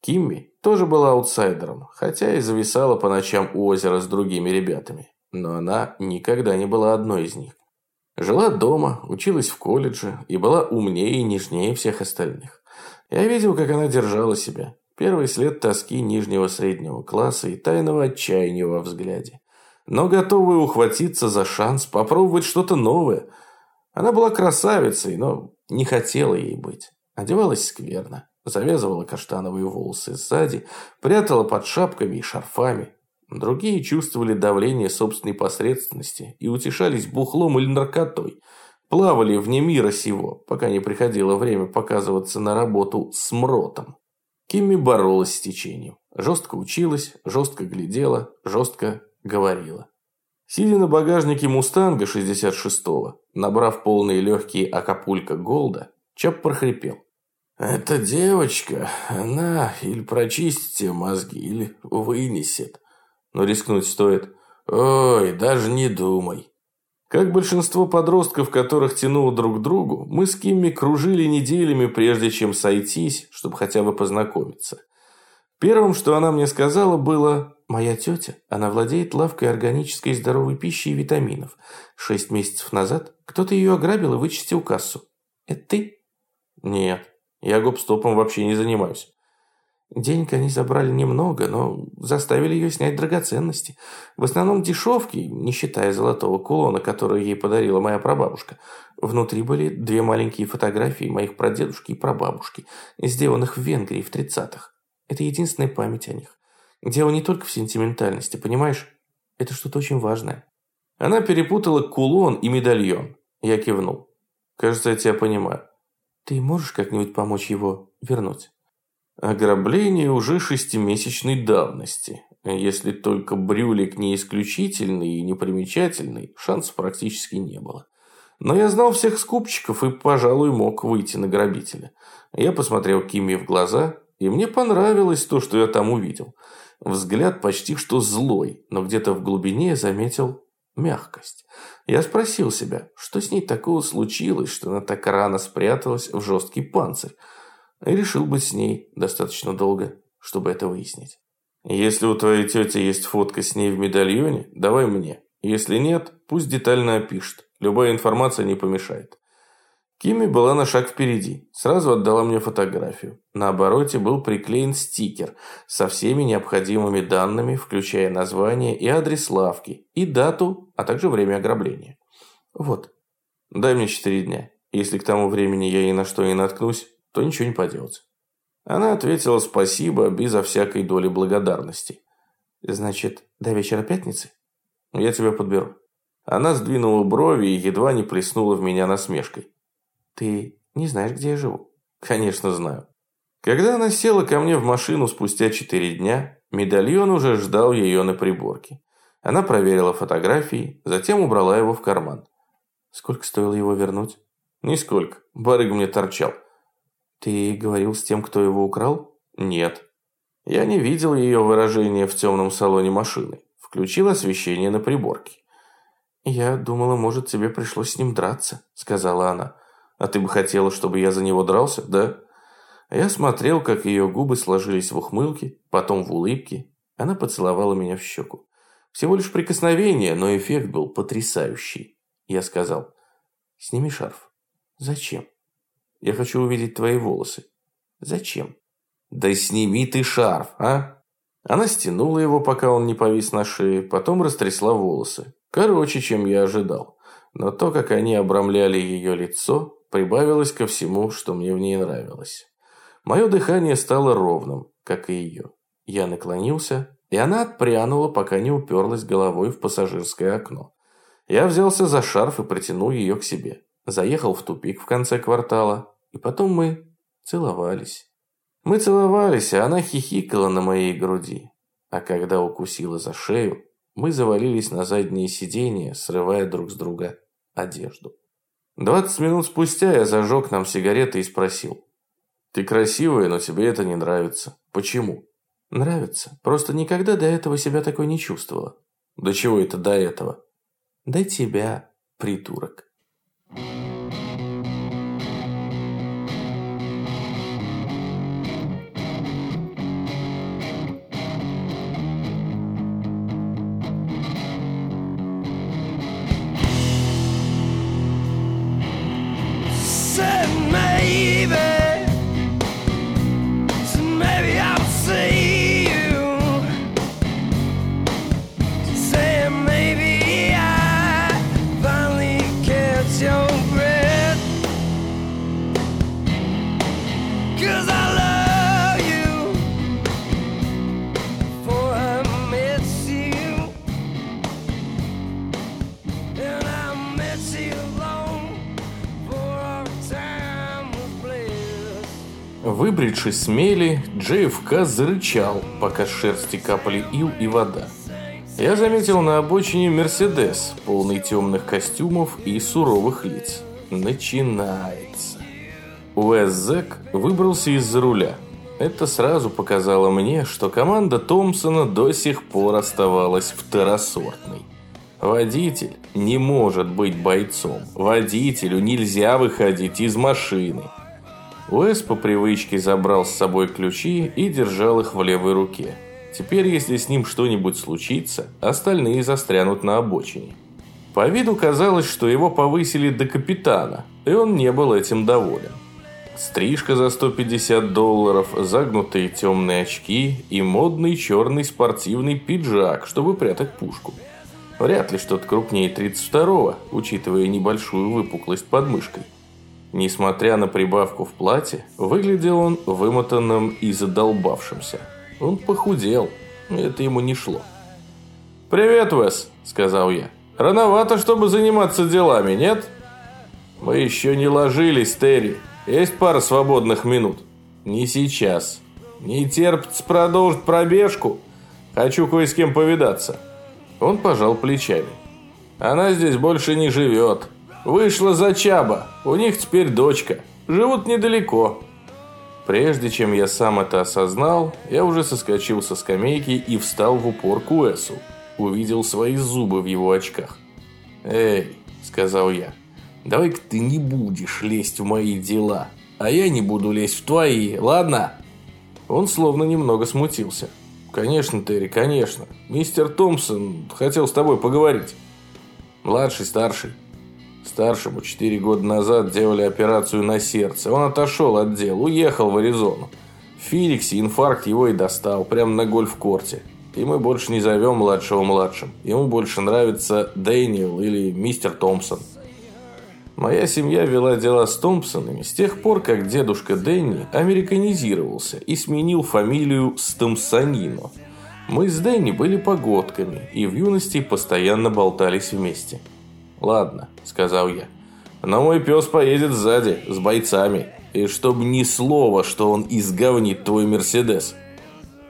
Кимми тоже была аутсайдером, хотя и зависала по ночам у озера с другими ребятами. Но она никогда не была одной из них. Жила дома, училась в колледже и была умнее и нежнее всех остальных. Я видел, как она держала себя. Первый след тоски нижнего среднего класса и тайного отчаяния во взгляде. Но готовая ухватиться за шанс попробовать что-то новое. Она была красавицей, но не хотела ей быть. Одевалась скверно. Завязывала каштановые волосы сзади, прятала под шапками и шарфами. Другие чувствовали давление собственной посредственности и утешались бухлом или наркотой. Плавали вне мира сего, пока не приходило время показываться на работу с мротом. Кимми боролась с течением. Жестко училась, жестко глядела, жестко говорила. Сидя на багажнике «Мустанга» 66-го, набрав полные легкие Акапулько Голда, Чап прохрипел. «Эта девочка, она или прочистит тебе мозги, или вынесет. Но рискнуть стоит. Ой, даже не думай». Как большинство подростков, которых тянуло друг к другу, мы с Кимми кружили неделями, прежде чем сойтись, чтобы хотя бы познакомиться. Первым, что она мне сказала, было «Моя тетя, она владеет лавкой органической здоровой пищи и витаминов. Шесть месяцев назад кто-то ее ограбил и вычистил кассу. Это ты?» «Нет, я гоп-стопом вообще не занимаюсь». Денег они забрали немного, но заставили ее снять драгоценности. В основном дешевки, не считая золотого кулона, который ей подарила моя прабабушка. Внутри были две маленькие фотографии моих прадедушки и прабабушки, сделанных в Венгрии в 30-х. Это единственная память о них. Дело не только в сентиментальности, понимаешь? Это что-то очень важное. Она перепутала кулон и медальон. Я кивнул. Кажется, я тебя понимаю. Ты можешь как-нибудь помочь его вернуть? Ограбление уже шестимесячной давности. Если только брюлик не исключительный и непримечательный, шансов практически не было. Но я знал всех скупщиков и, пожалуй, мог выйти на грабителя. Я посмотрел Кими в глаза, и мне понравилось то, что я там увидел. Взгляд почти что злой, но где-то в глубине я заметил мягкость. Я спросил себя, что с ней такого случилось, что она так рано спряталась в жесткий панцирь, и решил быть с ней достаточно долго, чтобы это выяснить. Если у твоей тети есть фотка с ней в медальоне, давай мне. Если нет, пусть детально опишет. Любая информация не помешает. Кими была на шаг впереди. Сразу отдала мне фотографию. На обороте был приклеен стикер со всеми необходимыми данными, включая название и адрес лавки, и дату, а также время ограбления. Вот. Дай мне четыре дня. Если к тому времени я ни на что не наткнусь, то ничего не поделать. Она ответила спасибо безо всякой доли благодарности. Значит, до вечера пятницы? Я тебя подберу. Она сдвинула брови и едва не плеснула в меня насмешкой. Ты не знаешь, где я живу? Конечно, знаю. Когда она села ко мне в машину спустя четыре дня, медальон уже ждал ее на приборке. Она проверила фотографии, затем убрала его в карман. Сколько стоило его вернуть? Нисколько. Барыг мне торчал. Ты говорил с тем, кто его украл? Нет. Я не видел ее выражения в темном салоне машины. Включил освещение на приборке. «Я думала, может, тебе пришлось с ним драться», — сказала она. А ты бы хотела, чтобы я за него дрался, да? Я смотрел, как ее губы сложились в ухмылке, потом в улыбке. Она поцеловала меня в щеку. Всего лишь прикосновение, но эффект был потрясающий. Я сказал, сними шарф. Зачем? Я хочу увидеть твои волосы. Зачем? Да сними ты шарф, а? Она стянула его, пока он не повис на шее, потом растрясла волосы. Короче, чем я ожидал. Но то, как они обрамляли ее лицо, прибавилось ко всему, что мне в ней нравилось. Мое дыхание стало ровным, как и ее. Я наклонился, и она отпрянула, пока не уперлась головой в пассажирское окно. Я взялся за шарф и притянул ее к себе. Заехал в тупик в конце квартала, и потом мы целовались. Мы целовались, а она хихикала на моей груди. А когда укусила за шею, мы завалились на заднее сиденье, срывая друг с друга одежду. Двадцать минут спустя я зажег нам сигареты и спросил. «Ты красивая, но тебе это не нравится. Почему?» «Нравится. Просто никогда до этого себя такой не чувствовала». «До чего это до этого?» «До тебя, придурок». Выбрившись с мели, JFK зарычал, пока шерсти капали ил и вода. Я заметил на обочине Мерседес, полный темных костюмов и суровых лиц. Начинается. Уэс Зек выбрался из-за руля. Это сразу показало мне, что команда Томпсона до сих пор оставалась второсортной. Водитель не может быть бойцом. Водителю нельзя выходить из машины. Уэс по привычке забрал с собой ключи и держал их в левой руке. Теперь, если с ним что-нибудь случится, остальные застрянут на обочине. По виду казалось, что его повысили до капитана, и он не был этим доволен. Стрижка за 150 долларов, загнутые темные очки и модный черный спортивный пиджак, чтобы прятать пушку – Вряд ли что-то крупнее 32-го, учитывая небольшую выпуклость под мышкой. Несмотря на прибавку в платье, выглядел он вымотанным и задолбавшимся. Он похудел, это ему не шло. «Привет, Вес», — сказал я. «Рановато, чтобы заниматься делами, нет?» «Мы еще не ложились, Терри. Есть пара свободных минут?» «Не сейчас. Не терпится продолжить пробежку. Хочу кое с кем повидаться». Он пожал плечами. Она здесь больше не живет. Вышла за Чаба. У них теперь дочка. Живут недалеко. Прежде чем я сам это осознал, я уже соскочил со скамейки и встал в упор к Уэсу. Увидел свои зубы в его очках. «Эй», — сказал я, — «давай-ка ты не будешь лезть в мои дела, а я не буду лезть в твои, ладно?» Он словно немного смутился. «Конечно, Терри, конечно. Мистер Томпсон хотел с тобой поговорить». «Младший, старший». Старшему четыре года назад делали операцию на сердце. Он отошел от дел, уехал в Аризону. В Филиксе инфаркт его и достал, прямо на гольф-корте. И мы больше не зовем младшего младшим. Ему больше нравится Дэниел или мистер Томпсон. Моя семья вела дела с Томпсонами с тех пор, как дедушка Дэнни американизировался и сменил фамилию Стомсонино. Мы с Дэнни были погодками и в юности постоянно болтались вместе. «Ладно», – сказал я, – «но мой пес поедет сзади, с бойцами, и чтобы ни слова, что он изговнит твой Мерседес».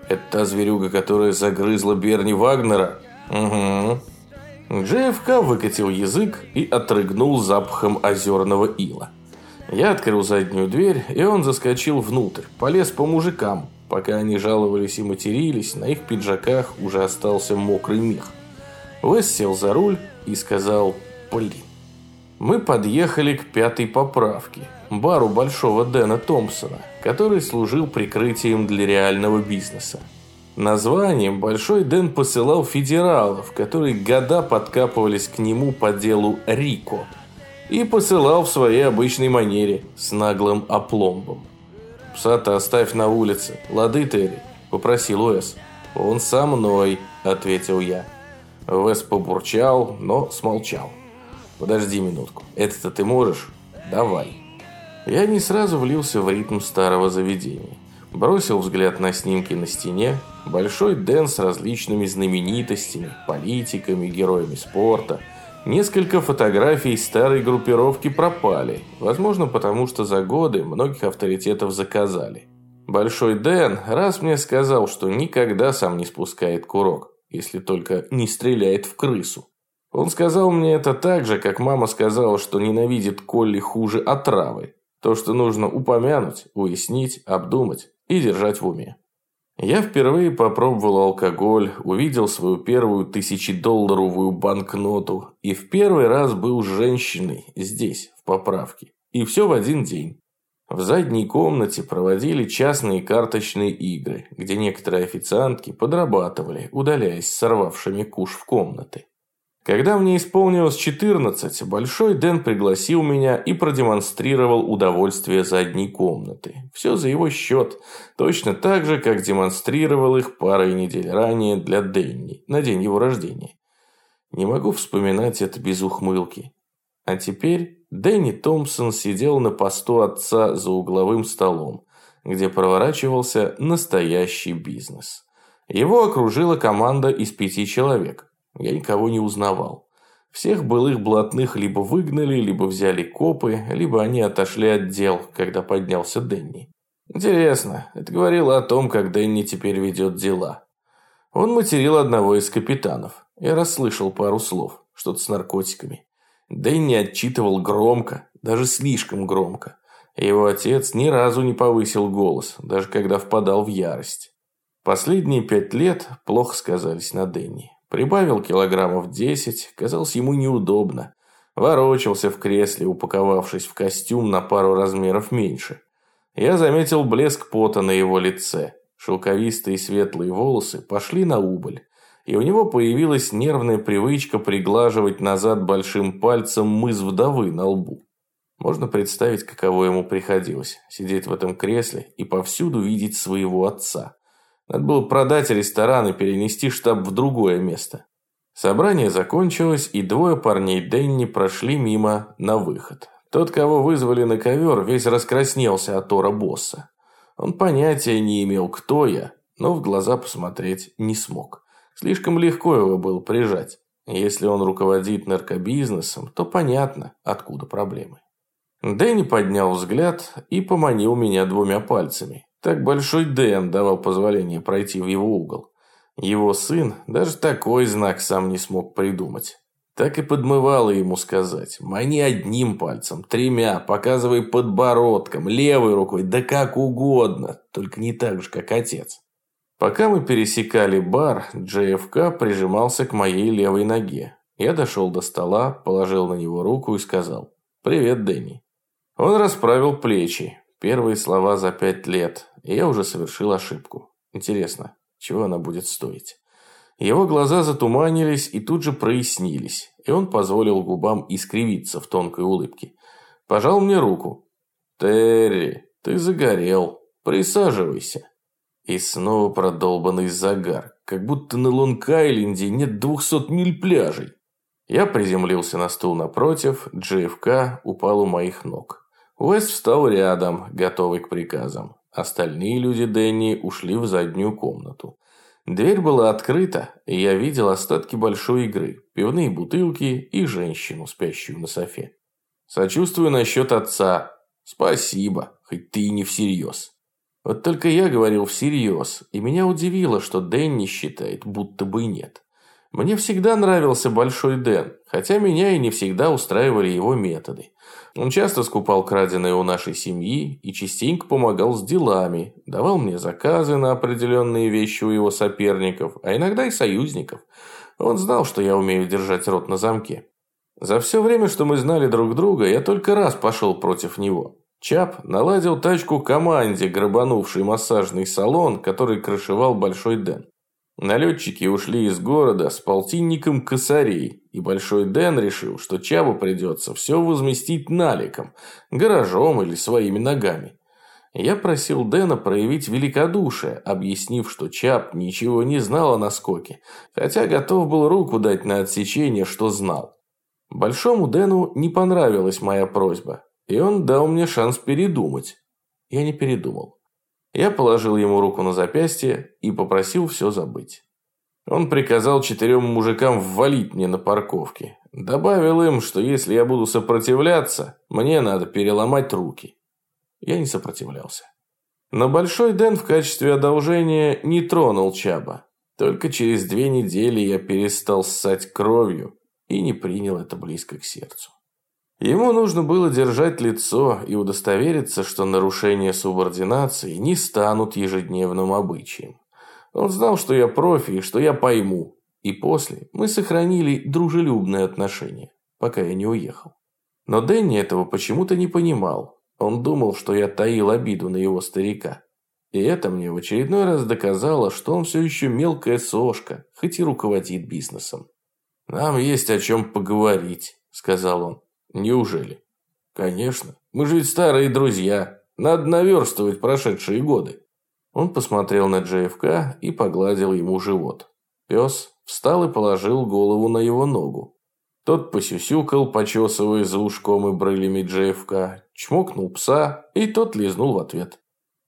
«Это та зверюга, которая загрызла Берни Вагнера?» «Угу». JFK выкатил язык и отрыгнул запахом озерного ила. Я открыл заднюю дверь, и он заскочил внутрь, полез по мужикам. Пока они жаловались и матерились, на их пиджаках уже остался мокрый мех. Вес сел за руль и сказал «Блин». Мы подъехали к пятой поправке, бару Большого Дэна Томпсона, который служил прикрытием для реального бизнеса. Названием Большой Дэн посылал федералов, которые года подкапывались к нему по делу Рико. И посылал в своей обычной манере, с наглым опломбом. «Пса-то оставь на улице, лады, Терри», – попросил Уэс. «Он со мной», – ответил я. Уэс побурчал, но смолчал. «Подожди минутку, это-то ты можешь? Давай». Я не сразу влился в ритм старого заведения. Бросил взгляд на снимки на стене. Большой Дэн с различными знаменитостями, политиками, героями спорта. Несколько фотографий старой группировки пропали. Возможно, потому что за годы многих авторитетов заказали. Большой Дэн раз мне сказал, что никогда сам не спускает курок, если только не стреляет в крысу. Он сказал мне это так же, как мама сказала, что ненавидит Колли хуже отравы. То, что нужно упомянуть, уяснить, обдумать и держать в уме. Я впервые попробовал алкоголь, увидел свою первую тысячедолларовую банкноту и в первый раз был женщиной здесь, в поправке. И все в один день. В задней комнате проводили частные карточные игры, где некоторые официантки подрабатывали, удаляясь сорвавшими куш в комнаты. Когда мне исполнилось 14, Большой Дэн пригласил меня и продемонстрировал удовольствие задней комнаты. Все за его счет, точно так же, как демонстрировал их парой недель ранее для Дэнни, на день его рождения. Не могу вспоминать это без ухмылки. А теперь Дэнни Томпсон сидел на посту отца за угловым столом, где проворачивался настоящий бизнес. Его окружила команда из пяти человек – я никого не узнавал. Всех былых блатных либо выгнали, либо взяли копы, либо они отошли от дел, когда поднялся Денни. Интересно, это говорило о том, как Дэнни теперь ведет дела. Он материл одного из капитанов. Я расслышал пару слов, что-то с наркотиками. Дэнни отчитывал громко, даже слишком громко. Его отец ни разу не повысил голос, даже когда впадал в ярость. Последние пять лет плохо сказались на Дэнни. Прибавил килограммов десять, казалось ему неудобно. Ворочался в кресле, упаковавшись в костюм на пару размеров меньше. Я заметил блеск пота на его лице. Шелковистые светлые волосы пошли на убыль. И у него появилась нервная привычка приглаживать назад большим пальцем мыс вдовы на лбу. Можно представить, каково ему приходилось сидеть в этом кресле и повсюду видеть своего отца. Надо было продать ресторан и перенести штаб в другое место. Собрание закончилось, и двое парней Дэнни прошли мимо на выход. Тот, кого вызвали на ковер, весь раскраснелся от ора босса. Он понятия не имел, кто я, но в глаза посмотреть не смог. Слишком легко его было прижать. Если он руководит наркобизнесом, то понятно, откуда проблемы. Дэнни поднял взгляд и поманил меня двумя пальцами. Так Большой Дэн давал позволение пройти в его угол. Его сын даже такой знак сам не смог придумать. Так и подмывало ему сказать. Мани одним пальцем, тремя, показывай подбородком, левой рукой, да как угодно, только не так же, как отец. Пока мы пересекали бар, JFK прижимался к моей левой ноге. Я дошел до стола, положил на него руку и сказал «Привет, Дэнни». Он расправил плечи. Первые слова за пять лет, и я уже совершил ошибку. Интересно, чего она будет стоить. Его глаза затуманились и тут же прояснились, и он позволил губам искривиться в тонкой улыбке. Пожал мне руку. «Терри, ты загорел. Присаживайся». И снова продолбанный загар, как будто на Лонг-Айленде нет двухсот миль пляжей. Я приземлился на стул напротив, JFK упал у моих ног. Уэст встал рядом, готовый к приказам. Остальные люди Дэнни ушли в заднюю комнату. Дверь была открыта, и я видел остатки большой игры, пивные бутылки и женщину, спящую на софе. Сочувствую насчет отца. Спасибо, хоть ты и не всерьез. Вот только я говорил всерьез, и меня удивило, что Дэнни считает, будто бы нет. Мне всегда нравился Большой Дэн, хотя меня и не всегда устраивали его методы. Он часто скупал краденое у нашей семьи и частенько помогал с делами, давал мне заказы на определенные вещи у его соперников, а иногда и союзников. Он знал, что я умею держать рот на замке. За все время, что мы знали друг друга, я только раз пошел против него. Чап наладил тачку команде, грабанувшей массажный салон, который крышевал Большой Дэн. Налетчики ушли из города с полтинником косарей, и Большой Дэн решил, что Чабу придется все возместить наликом, гаражом или своими ногами. Я просил Дэна проявить великодушие, объяснив, что Чап ничего не знал о наскоке, хотя готов был руку дать на отсечение, что знал. Большому Дэну не понравилась моя просьба, и он дал мне шанс передумать. Я не передумал. Я положил ему руку на запястье и попросил все забыть. Он приказал четырем мужикам ввалить мне на парковке. Добавил им, что если я буду сопротивляться, мне надо переломать руки. Я не сопротивлялся. Но Большой Дэн в качестве одолжения не тронул Чаба. Только через две недели я перестал ссать кровью и не принял это близко к сердцу. Ему нужно было держать лицо и удостовериться, что нарушения субординации не станут ежедневным обычаем. Он знал, что я профи и что я пойму. И после мы сохранили дружелюбные отношения, пока я не уехал. Но Дэнни этого почему-то не понимал. Он думал, что я таил обиду на его старика. И это мне в очередной раз доказало, что он все еще мелкая сошка, хоть и руководит бизнесом. «Нам есть о чем поговорить», – сказал он. Неужели? Конечно. Мы же ведь старые друзья. Надо наверстывать прошедшие годы. Он посмотрел на JFK и погладил ему живот. Пес встал и положил голову на его ногу. Тот посюсюкал, почесывая за ушком и брылями JFK, чмокнул пса, и тот лизнул в ответ.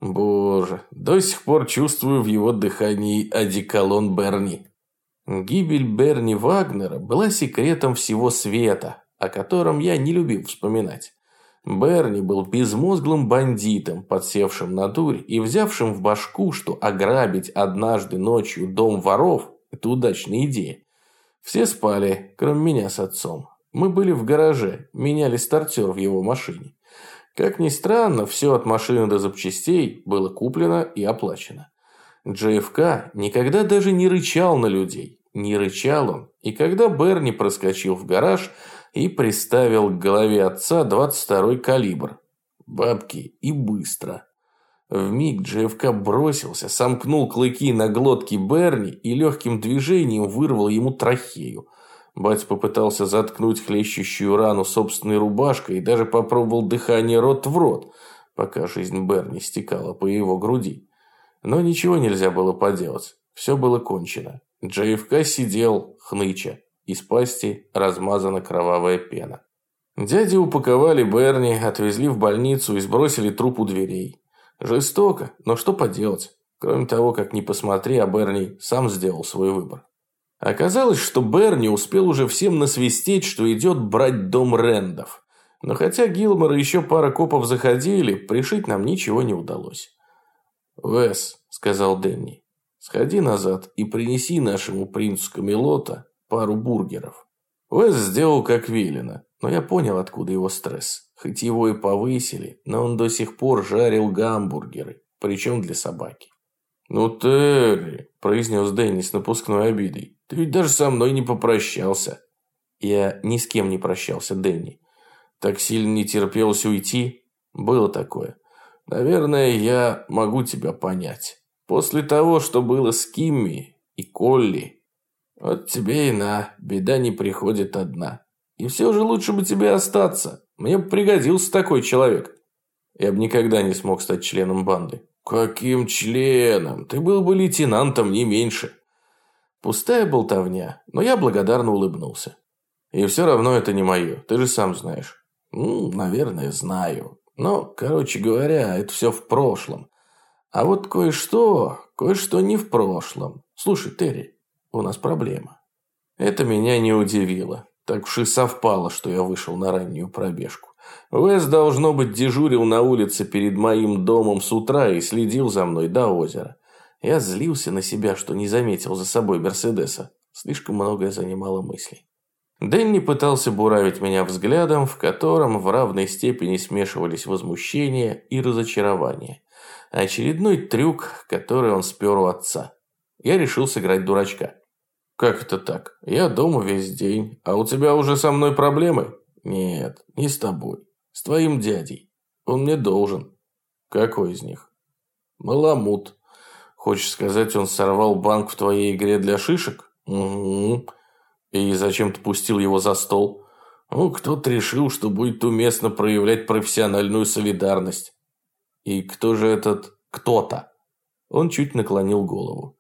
Боже, до сих пор чувствую в его дыхании одеколон Берни. Гибель Берни Вагнера была секретом всего света, о котором я не любил вспоминать. Берни был безмозглым бандитом, подсевшим на дурь и взявшим в башку, что ограбить однажды ночью дом воров – это удачная идея. Все спали, кроме меня с отцом. Мы были в гараже, меняли стартер в его машине. Как ни странно, все от машины до запчастей было куплено и оплачено. JFK никогда даже не рычал на людей. Не рычал он. И когда Берни проскочил в гараж и приставил к голове отца 22-й калибр. Бабки и быстро. В миг JFK бросился, сомкнул клыки на глотке Берни и легким движением вырвал ему трахею. Батя попытался заткнуть хлещущую рану собственной рубашкой и даже попробовал дыхание рот в рот, пока жизнь Берни стекала по его груди. Но ничего нельзя было поделать. Все было кончено. JFK сидел, хныча. Из пасти размазана кровавая пена. Дяди упаковали Берни, отвезли в больницу и сбросили труп у дверей. Жестоко, но что поделать. Кроме того, как ни посмотри, а Берни сам сделал свой выбор. Оказалось, что Берни успел уже всем насвистеть, что идет брать дом Рэндов. Но хотя Гилмор и еще пара копов заходили, пришить нам ничего не удалось. «Вес», — сказал Дэнни, — «сходи назад и принеси нашему принцу Камелота пару бургеров». Вес сделал как велено, но я понял, откуда его стресс. Хоть его и повысили, но он до сих пор жарил гамбургеры, причем для собаки. «Ну, Терри», – произнес Дэнни с напускной обидой, – «ты ведь даже со мной не попрощался». Я ни с кем не прощался, Дэнни. Так сильно не терпелось уйти. Было такое. Наверное, я могу тебя понять. После того, что было с Кимми и Колли, вот тебе и на, беда не приходит одна. И все же лучше бы тебе остаться. Мне бы пригодился такой человек. Я бы никогда не смог стать членом банды. «Каким членом? Ты был бы лейтенантом, не меньше». Пустая болтовня, но я благодарно улыбнулся. «И все равно это не мое, ты же сам знаешь». «Ну, наверное, знаю. Но, короче говоря, это все в прошлом. А вот кое-что, кое-что не в прошлом. Слушай, Терри, у нас проблема». Это меня не удивило. Так уж и совпало, что я вышел на раннюю пробежку. Вес, должно быть, дежурил на улице перед моим домом с утра и следил за мной до озера. Я злился на себя, что не заметил за собой Мерседеса. Слишком многое занимало мыслей. Дэнни пытался буравить меня взглядом, в котором в равной степени смешивались возмущение и разочарование. Очередной трюк, который он спер у отца. Я решил сыграть дурачка. «Как это так? Я дома весь день, а у тебя уже со мной проблемы?» «Нет, не с тобой. С твоим дядей. Он мне должен». «Какой из них?» «Маламут. Хочешь сказать, он сорвал банк в твоей игре для шишек?» «Угу. И зачем ты пустил его за стол?» «Ну, кто-то решил, что будет уместно проявлять профессиональную солидарность». «И кто же этот кто-то?» Он чуть наклонил голову.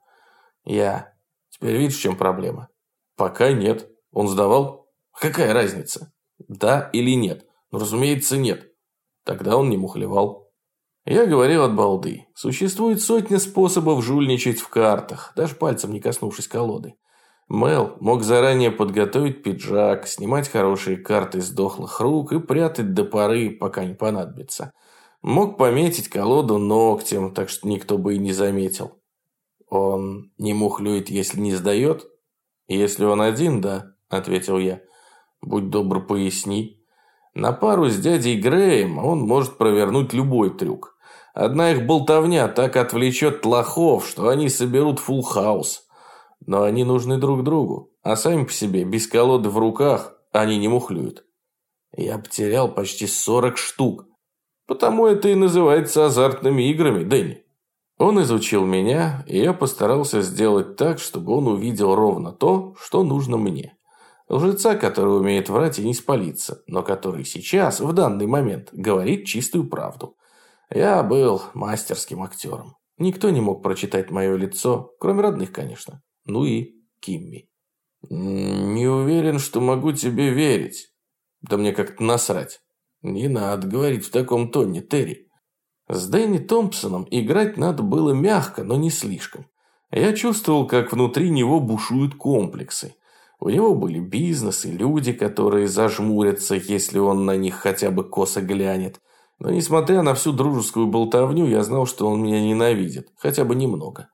«Я. Теперь видишь, в чем проблема?» «Пока нет. Он сдавал?» «Какая разница?» Да или нет? Ну, разумеется, нет. Тогда он не мухлевал. Я говорил от балды. Существует сотня способов жульничать в картах, даже пальцем не коснувшись колоды. Мел мог заранее подготовить пиджак, снимать хорошие карты с дохлых рук и прятать до поры, пока не понадобится. Мог пометить колоду ногтем, так что никто бы и не заметил. Он не мухлюет, если не сдает? Если он один, да, ответил я. Будь добр, поясни. На пару с дядей Греем он может провернуть любой трюк. Одна их болтовня так отвлечет лохов, что они соберут фулл хаус. Но они нужны друг другу, а сами по себе, без колоды в руках, они не мухлюют. Я потерял почти 40 штук. Потому это и называется азартными играми, Дэнни. Он изучил меня, и я постарался сделать так, чтобы он увидел ровно то, что нужно мне. Лжеца, который умеет врать и не спалиться, но который сейчас, в данный момент, говорит чистую правду. Я был мастерским актером. Никто не мог прочитать мое лицо, кроме родных, конечно. Ну и Кимми. «Не уверен, что могу тебе верить. Да мне как-то насрать. Не надо говорить в таком тоне, Терри. С Дэнни Томпсоном играть надо было мягко, но не слишком. Я чувствовал, как внутри него бушуют комплексы. У него были бизнес и люди, которые зажмурятся, если он на них хотя бы косо глянет. Но несмотря на всю дружескую болтовню, я знал, что он меня ненавидит, хотя бы немного.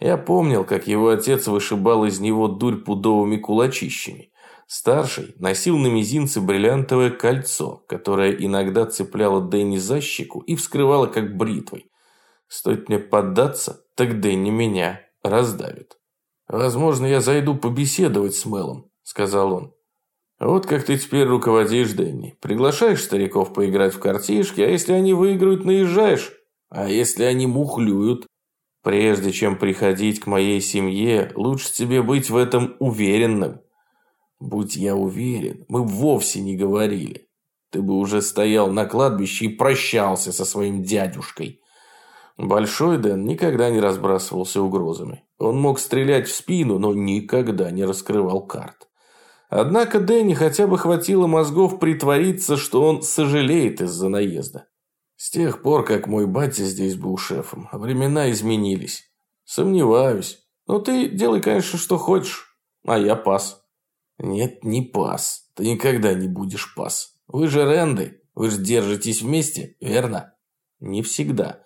Я помнил, как его отец вышибал из него дурь пудовыми кулачищами. Старший носил на мизинце бриллиантовое кольцо, которое иногда цепляло Дэнни за щеку и вскрывало как бритвой. Стоит мне поддаться, так Дэнни меня раздавит. «Возможно, я зайду побеседовать с Мелом», – сказал он. «Вот как ты теперь руководишь, Дэнни. Приглашаешь стариков поиграть в картишки, а если они выиграют, наезжаешь. А если они мухлюют? Прежде чем приходить к моей семье, лучше тебе быть в этом уверенным. Будь я уверен, мы вовсе не говорили. Ты бы уже стоял на кладбище и прощался со своим дядюшкой». Большой Дэн никогда не разбрасывался угрозами. Он мог стрелять в спину, но никогда не раскрывал карт. Однако Дэнни хотя бы хватило мозгов притвориться, что он сожалеет из-за наезда. С тех пор, как мой батя здесь был шефом, времена изменились. Сомневаюсь. Но ты делай, конечно, что хочешь, а я пас. Нет, не пас. Ты никогда не будешь пас. Вы же Ренды, вы же держитесь вместе, верно? Не всегда.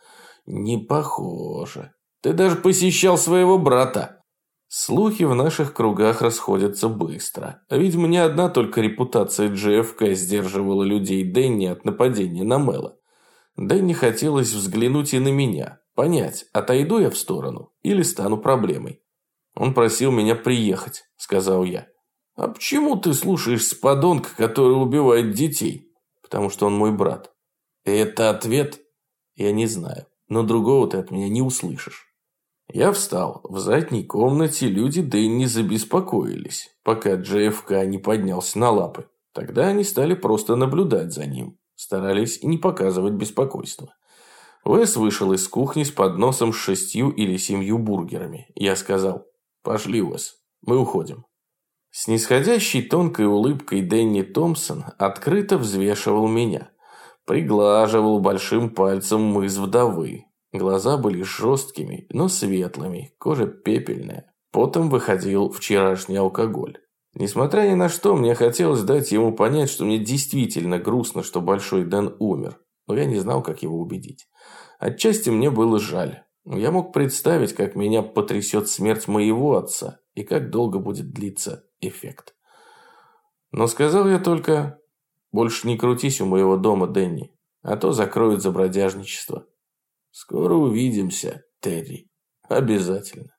Не похоже. Ты даже посещал своего брата. Слухи в наших кругах расходятся быстро. Видимо, не одна только репутация JFK сдерживала людей Дэнни от нападения на Мэла. Дэнни хотелось взглянуть и на меня, понять, отойду я в сторону или стану проблемой. Он просил меня приехать, сказал я. А почему ты слушаешь подонка, который убивает детей? Потому что он мой брат. Это ответ? Я не знаю но другого ты от меня не услышишь. Я встал. В задней комнате люди Дэнни забеспокоились, пока JFK не поднялся на лапы. Тогда они стали просто наблюдать за ним, старались не показывать беспокойства. Уэс вышел из кухни с подносом с шестью или семью бургерами. Я сказал, пошли, Уэс, мы уходим. С нисходящей тонкой улыбкой Дэнни Томпсон открыто взвешивал меня. Приглаживал большим пальцем мыс вдовы. Глаза были жесткими, но светлыми, кожа пепельная. Потом выходил вчерашний алкоголь. Несмотря ни на что, мне хотелось дать ему понять, что мне действительно грустно, что Большой Дэн умер. Но я не знал, как его убедить. Отчасти мне было жаль. Я мог представить, как меня потрясет смерть моего отца и как долго будет длиться эффект. Но сказал я только больше не крутись у моего дома, Дэнни, а то закроют за бродяжничество. Скоро увидимся, Терри. Обязательно.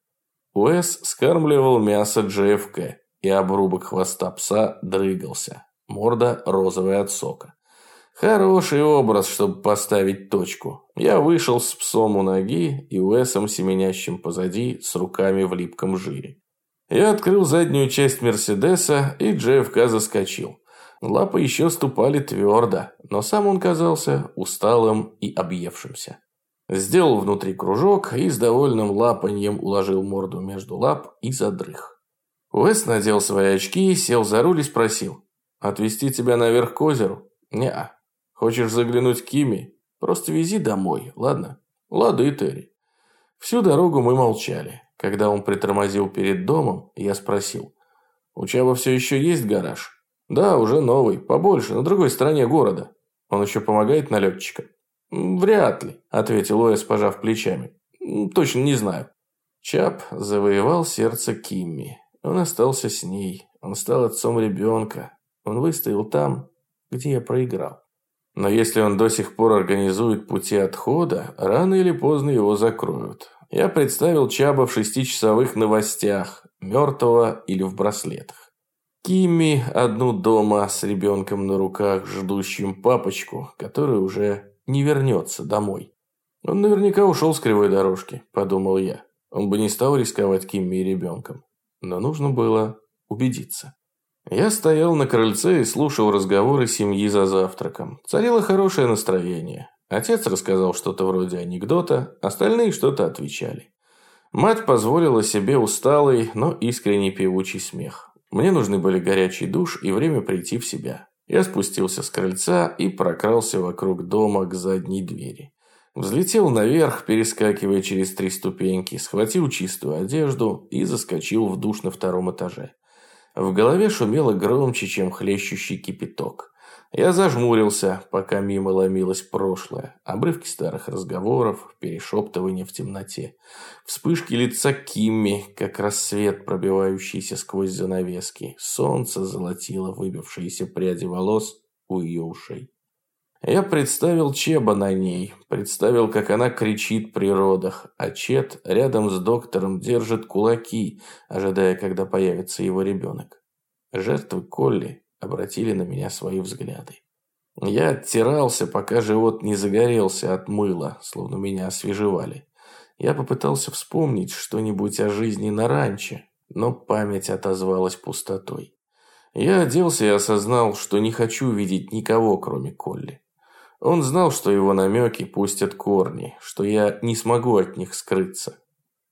Уэс скармливал мясо JFK, и обрубок хвоста пса дрыгался. Морда розовая от сока. Хороший образ, чтобы поставить точку. Я вышел с псом у ноги и Уэсом, семенящим позади, с руками в липком жире. Я открыл заднюю часть Мерседеса, и JFK заскочил. Лапы еще ступали твердо, но сам он казался усталым и объевшимся. Сделал внутри кружок и с довольным лапаньем уложил морду между лап и задрых. Уэс надел свои очки, сел за руль и спросил. «Отвезти тебя наверх к озеру?» «Не-а. Хочешь заглянуть к Кими? Просто вези домой, ладно?» «Лады, Терри». Всю дорогу мы молчали. Когда он притормозил перед домом, я спросил. «У Чаба все еще есть гараж?» «Да, уже новый, побольше, на другой стороне города. Он еще помогает налетчикам?» «Вряд ли», – ответил Уэс, пожав плечами. «Точно не знаю». Чап завоевал сердце Кимми. Он остался с ней. Он стал отцом ребенка. Он выстоял там, где я проиграл. Но если он до сих пор организует пути отхода, рано или поздно его закроют. Я представил Чаба в шестичасовых новостях, мертвого или в браслетах. Кимми одну дома с ребенком на руках, ждущим папочку, который уже не вернется домой. Он наверняка ушел с кривой дорожки, подумал я. Он бы не стал рисковать Кимми и ребенком. Но нужно было убедиться. Я стоял на крыльце и слушал разговоры семьи за завтраком. Царило хорошее настроение. Отец рассказал что-то вроде анекдота, остальные что-то отвечали. Мать позволила себе усталый, но искренний певучий смех. Мне нужны были горячий душ и время прийти в себя. Я спустился с крыльца и прокрался вокруг дома к задней двери. Взлетел наверх, перескакивая через три ступеньки, схватил чистую одежду и заскочил в душ на втором этаже. В голове шумело громче, чем хлещущий кипяток. Я зажмурился, пока мимо ломилось прошлое. Обрывки старых разговоров, перешептывания в темноте. Вспышки лица Кимми, как рассвет, пробивающийся сквозь занавески. Солнце золотило выбившиеся пряди волос у ее ушей. Я представил Чеба на ней, представил, как она кричит при родах, а Чет рядом с доктором держит кулаки, ожидая, когда появится его ребенок. Жертвы Колли обратили на меня свои взгляды. Я оттирался, пока живот не загорелся от мыла, словно меня освежевали. Я попытался вспомнить что-нибудь о жизни на ранчо, но память отозвалась пустотой. Я оделся и осознал, что не хочу видеть никого, кроме Колли. Он знал, что его намеки пустят корни, что я не смогу от них скрыться.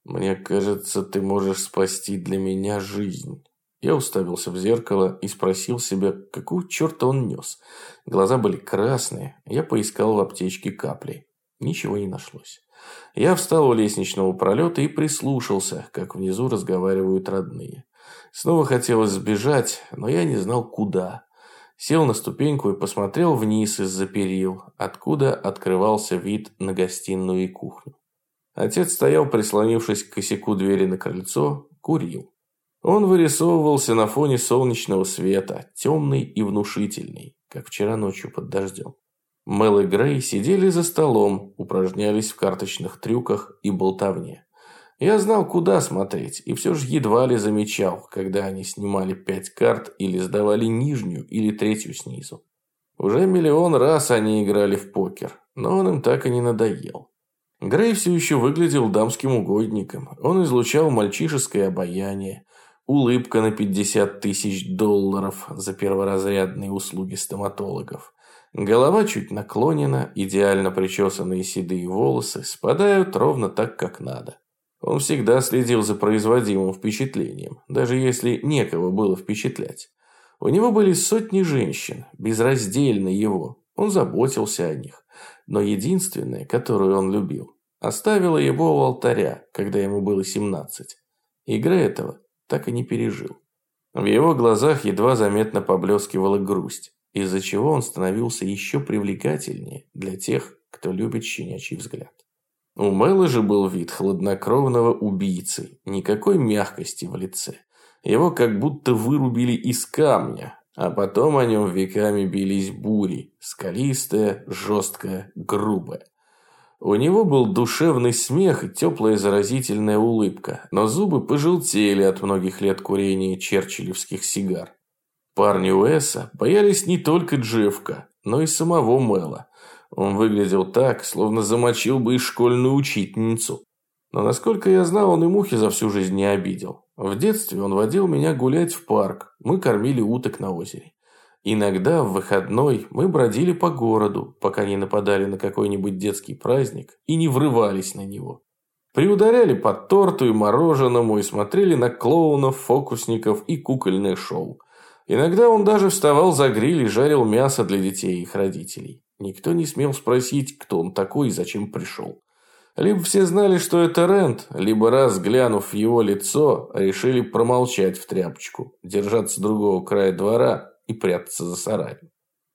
«Мне кажется, ты можешь спасти для меня жизнь», я уставился в зеркало и спросил себя, какого черта он нес. Глаза были красные, я поискал в аптечке капли. Ничего не нашлось. Я встал у лестничного пролета и прислушался, как внизу разговаривают родные. Снова хотелось сбежать, но я не знал куда. Сел на ступеньку и посмотрел вниз из-за перил, откуда открывался вид на гостиную и кухню. Отец стоял, прислонившись к косяку двери на крыльцо, курил. Он вырисовывался на фоне солнечного света, темный и внушительный, как вчера ночью под дождем. Мел и Грей сидели за столом, упражнялись в карточных трюках и болтовне. Я знал, куда смотреть, и все же едва ли замечал, когда они снимали пять карт или сдавали нижнюю или третью снизу. Уже миллион раз они играли в покер, но он им так и не надоел. Грей все еще выглядел дамским угодником. Он излучал мальчишеское обаяние, Улыбка на 50 тысяч долларов за перворазрядные услуги стоматологов. Голова чуть наклонена, идеально причесанные седые волосы спадают ровно так, как надо. Он всегда следил за производимым впечатлением, даже если некого было впечатлять. У него были сотни женщин, безраздельно его. Он заботился о них. Но единственная, которую он любил, оставила его у алтаря, когда ему было 17. Игра этого так и не пережил. В его глазах едва заметно поблескивала грусть, из-за чего он становился еще привлекательнее для тех, кто любит щенячий взгляд. У Мэла же был вид хладнокровного убийцы, никакой мягкости в лице. Его как будто вырубили из камня, а потом о нем веками бились бури, скалистая, жесткая, грубая. У него был душевный смех и теплая заразительная улыбка, но зубы пожелтели от многих лет курения черчиллевских сигар. Парни Уэса боялись не только Джефка, но и самого Мэла. Он выглядел так, словно замочил бы и школьную учительницу. Но, насколько я знал, он и мухи за всю жизнь не обидел. В детстве он водил меня гулять в парк, мы кормили уток на озере. Иногда в выходной мы бродили по городу, пока не нападали на какой-нибудь детский праздник и не врывались на него. Приударяли по торту и мороженому и смотрели на клоунов, фокусников и кукольное шоу. Иногда он даже вставал за гриль и жарил мясо для детей и их родителей. Никто не смел спросить, кто он такой и зачем пришел. Либо все знали, что это Рент, либо раз, глянув в его лицо, решили промолчать в тряпочку, держаться другого края двора и прятаться за сараем.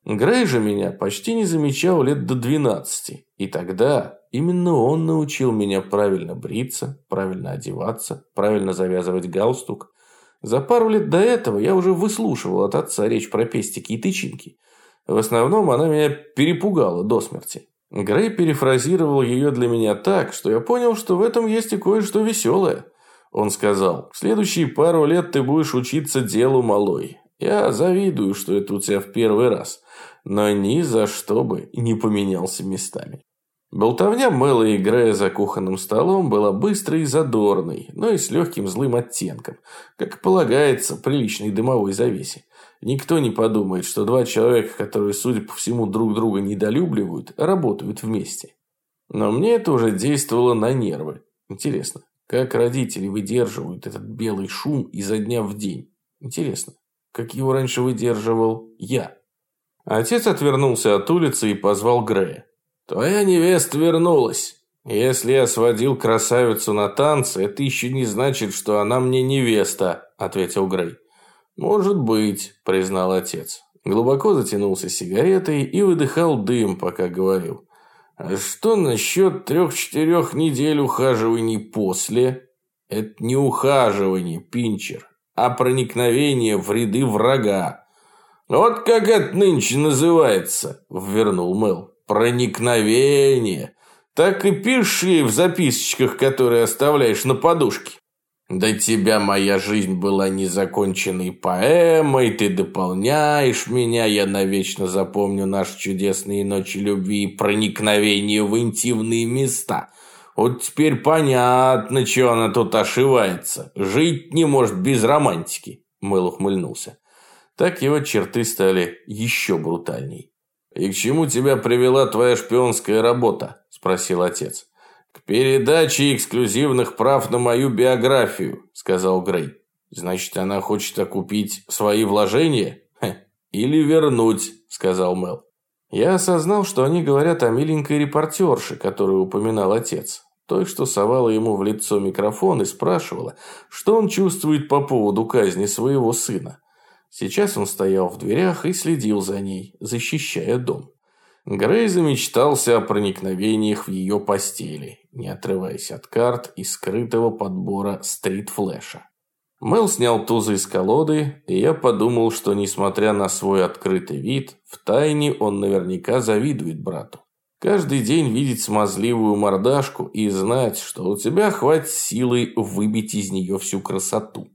Грей же меня почти не замечал лет до 12, и тогда именно он научил меня правильно бриться, правильно одеваться, правильно завязывать галстук. За пару лет до этого я уже выслушивал от отца речь про пестики и тычинки. В основном она меня перепугала до смерти. Грей перефразировал ее для меня так, что я понял, что в этом есть и кое-что веселое. Он сказал, в следующие пару лет ты будешь учиться делу малой, я завидую, что это у тебя в первый раз, но ни за что бы не поменялся местами. Болтовня Мэла и Грея за кухонным столом была быстрой и задорной, но и с легким злым оттенком, как полагается приличной дымовой завесе. Никто не подумает, что два человека, которые, судя по всему, друг друга недолюбливают, работают вместе. Но мне это уже действовало на нервы. Интересно, как родители выдерживают этот белый шум изо дня в день? Интересно как его раньше выдерживал я. Отец отвернулся от улицы и позвал Грея. «Твоя невеста вернулась. Если я сводил красавицу на танцы, это еще не значит, что она мне невеста», – ответил Грей. «Может быть», – признал отец. Глубоко затянулся сигаретой и выдыхал дым, пока говорил. «А что насчет трех-четырех недель ухаживаний после?» «Это не ухаживание, Пинчер, а проникновение в ряды врага. Вот как это нынче называется», – ввернул Мэл. «Проникновение. Так и пиши в записочках, которые оставляешь на подушке». До тебя моя жизнь была незаконченной поэмой, ты дополняешь меня, я навечно запомню наши чудесные ночи любви и проникновение в интимные места. Вот теперь понятно, чего она тут ошивается. Жить не может без романтики. Мэл ухмыльнулся. Так его черты стали еще брутальней. «И к чему тебя привела твоя шпионская работа?» – спросил отец. «К передаче эксклюзивных прав на мою биографию», – сказал Грей. «Значит, она хочет окупить свои вложения?» «Или вернуть», – сказал Мел. Я осознал, что они говорят о миленькой репортерше, которую упоминал отец. Той, что совала ему в лицо микрофон и спрашивала, что он чувствует по поводу казни своего сына. Сейчас он стоял в дверях и следил за ней, защищая дом. Грей замечтался о проникновениях в ее постели, не отрываясь от карт и скрытого подбора стрит-флэша. Мэл снял тузы из колоды, и я подумал, что, несмотря на свой открытый вид, в тайне он наверняка завидует брату. Каждый день видеть смазливую мордашку и знать, что у тебя хватит силы выбить из нее всю красоту.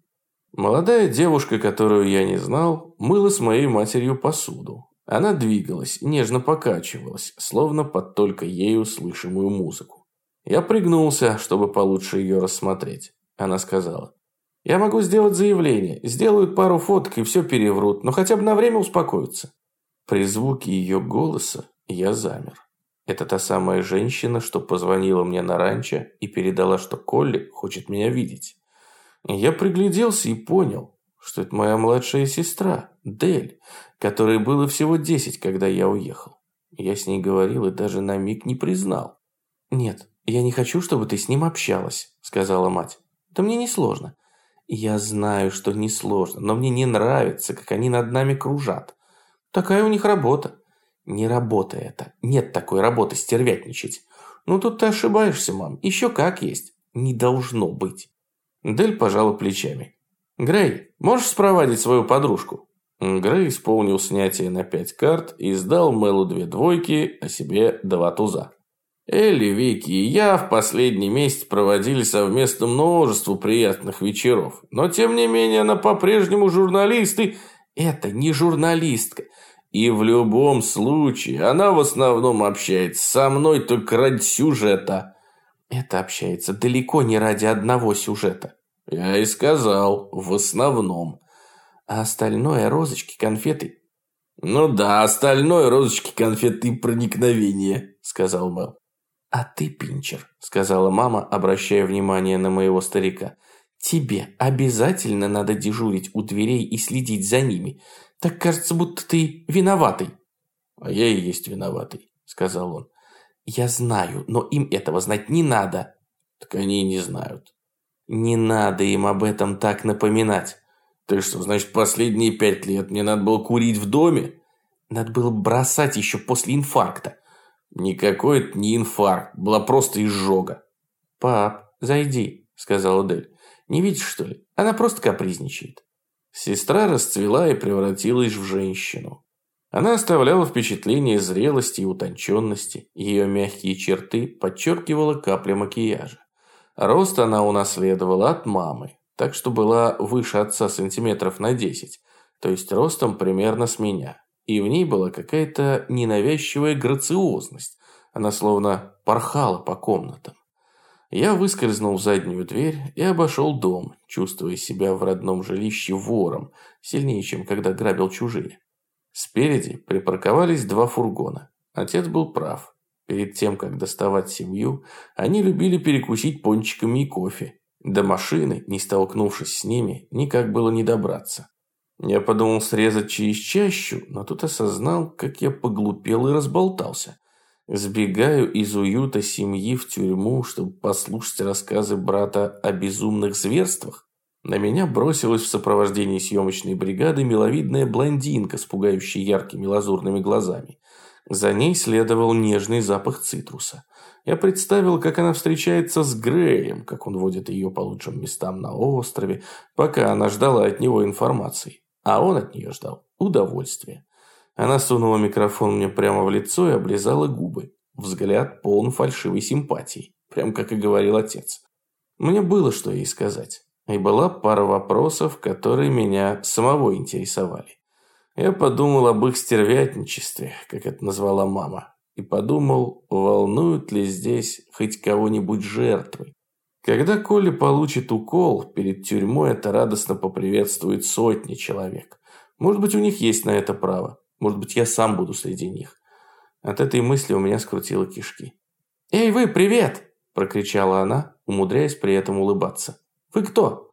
Молодая девушка, которую я не знал, мыла с моей матерью посуду. Она двигалась, нежно покачивалась, словно под только ею слышимую музыку. Я пригнулся, чтобы получше ее рассмотреть. Она сказала, «Я могу сделать заявление, сделают пару фоток и все переврут, но хотя бы на время успокоятся». При звуке ее голоса я замер. Это та самая женщина, что позвонила мне на ранчо и передала, что Колли хочет меня видеть. Я пригляделся и понял, что это моя младшая сестра, Дель, которой было всего десять, когда я уехал. Я с ней говорил и даже на миг не признал. «Нет, я не хочу, чтобы ты с ним общалась», – сказала мать. «Да мне не сложно». «Я знаю, что не сложно, но мне не нравится, как они над нами кружат. Такая у них работа». «Не работа это. Нет такой работы стервятничать». «Ну тут ты ошибаешься, мам. Еще как есть. Не должно быть». Дель пожала плечами. «Грей, можешь спровадить свою подружку?» Грей исполнил снятие на пять карт и сдал Мэлу две двойки, а себе два туза. Элли, Вики и я в последний месяц проводили совместно множество приятных вечеров. Но, тем не менее, она по-прежнему журналист и... Это не журналистка. И в любом случае, она в основном общается со мной только ради сюжета. Это общается далеко не ради одного сюжета. Я и сказал, в основном. А остальное розочки, конфеты. Ну да, остальное розочки, конфеты и проникновение, сказал Мэл. А ты, Пинчер, сказала мама, обращая внимание на моего старика. Тебе обязательно надо дежурить у дверей и следить за ними. Так кажется, будто ты виноватый. А я и есть виноватый, сказал он. Я знаю, но им этого знать не надо. Так они и не знают. Не надо им об этом так напоминать. Ты что, значит, последние пять лет мне надо было курить в доме? Надо было бросать еще после инфаркта. Никакой это не инфаркт, была просто изжога. Пап, зайди, сказала Дель. Не видишь, что ли? Она просто капризничает. Сестра расцвела и превратилась в женщину. Она оставляла впечатление зрелости и утонченности. Ее мягкие черты подчеркивала капля макияжа. Рост она унаследовала от мамы, так что была выше отца сантиметров на 10, то есть ростом примерно с меня. И в ней была какая-то ненавязчивая грациозность. Она словно порхала по комнатам. Я выскользнул в заднюю дверь и обошел дом, чувствуя себя в родном жилище вором, сильнее, чем когда грабил чужие. Спереди припарковались два фургона. Отец был прав. Перед тем, как доставать семью, они любили перекусить пончиками и кофе. До машины, не столкнувшись с ними, никак было не добраться. Я подумал срезать через чащу, но тут осознал, как я поглупел и разболтался. Сбегаю из уюта семьи в тюрьму, чтобы послушать рассказы брата о безумных зверствах. На меня бросилась в сопровождении съемочной бригады миловидная блондинка с пугающей яркими лазурными глазами. За ней следовал нежный запах цитруса. Я представил, как она встречается с Греем, как он водит ее по лучшим местам на острове, пока она ждала от него информации. А он от нее ждал удовольствия. Она сунула микрофон мне прямо в лицо и облизала губы. Взгляд полон фальшивой симпатии, прям как и говорил отец. Мне было что ей сказать. И была пара вопросов, которые меня самого интересовали. Я подумал об их стервятничестве, как это назвала мама. И подумал, волнуют ли здесь хоть кого-нибудь жертвы. Когда Коля получит укол, перед тюрьмой это радостно поприветствует сотни человек. Может быть, у них есть на это право. Может быть, я сам буду среди них. От этой мысли у меня скрутило кишки. «Эй, вы, привет!» – прокричала она, умудряясь при этом улыбаться. «Вы кто?»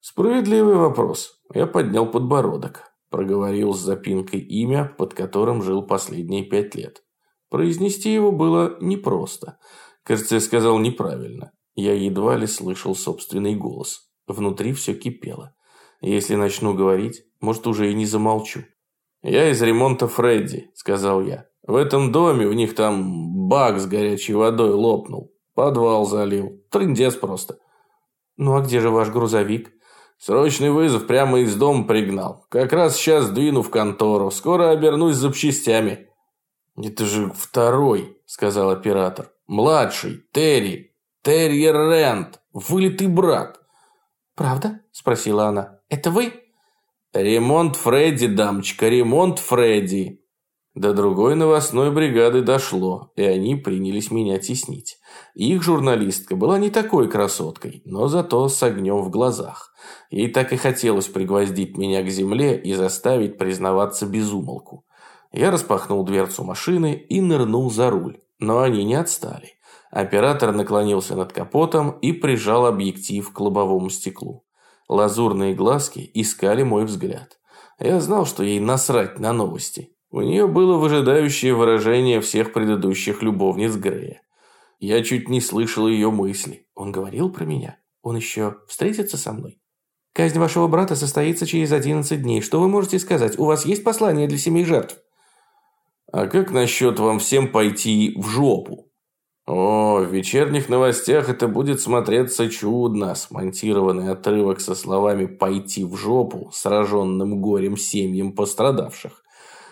«Справедливый вопрос». Я поднял подбородок. Проговорил с запинкой имя, под которым жил последние пять лет. Произнести его было непросто. Кажется, я сказал неправильно. Я едва ли слышал собственный голос. Внутри все кипело. Если начну говорить, может, уже и не замолчу. «Я из ремонта Фредди», – сказал я. «В этом доме у них там бак с горячей водой лопнул. Подвал залил. Трындец просто». «Ну а где же ваш грузовик?» Срочный вызов прямо из дома пригнал. Как раз сейчас двину в контору. Скоро обернусь запчастями. Это же второй, сказал оператор. Младший, Терри. Терьер Рент. Вылитый брат. Правда? Спросила она. Это вы? Ремонт Фредди, дамочка, ремонт Фредди. До другой новостной бригады дошло, и они принялись меня теснить. Их журналистка была не такой красоткой, но зато с огнем в глазах. Ей так и хотелось пригвоздить меня к земле и заставить признаваться безумолку. Я распахнул дверцу машины и нырнул за руль, но они не отстали. Оператор наклонился над капотом и прижал объектив к лобовому стеклу. Лазурные глазки искали мой взгляд. Я знал, что ей насрать на новости. У нее было выжидающее выражение всех предыдущих любовниц Грея. Я чуть не слышал ее мысли. Он говорил про меня? Он еще встретится со мной? Казнь вашего брата состоится через 11 дней. Что вы можете сказать? У вас есть послание для семей жертв? А как насчет вам всем пойти в жопу? О, в вечерних новостях это будет смотреться чудно. Смонтированный отрывок со словами «пойти в жопу» сраженным горем семьям пострадавших.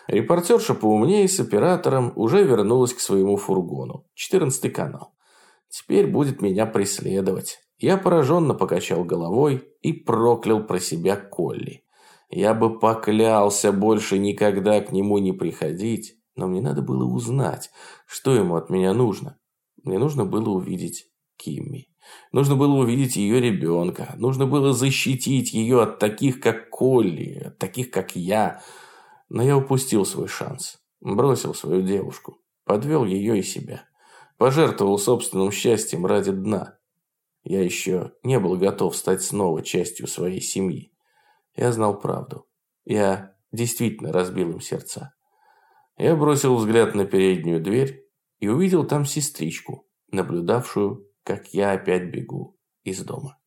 Репортерша поумнее с оператором уже вернулась к своему фургону. 14 канал. Теперь будет меня преследовать. Я пораженно покачал головой и проклял про себя Колли. Я бы поклялся больше никогда к нему не приходить, но мне надо было узнать, что ему от меня нужно. Мне нужно было увидеть Кимми. Нужно было увидеть ее ребенка. Нужно было защитить ее от таких, как Колли, от таких, как я – но я упустил свой шанс. Бросил свою девушку. Подвел ее и себя. Пожертвовал собственным счастьем ради дна. Я еще не был готов стать снова частью своей семьи. Я знал правду. Я действительно разбил им сердца. Я бросил взгляд на переднюю дверь и увидел там сестричку, наблюдавшую, как я опять бегу из дома.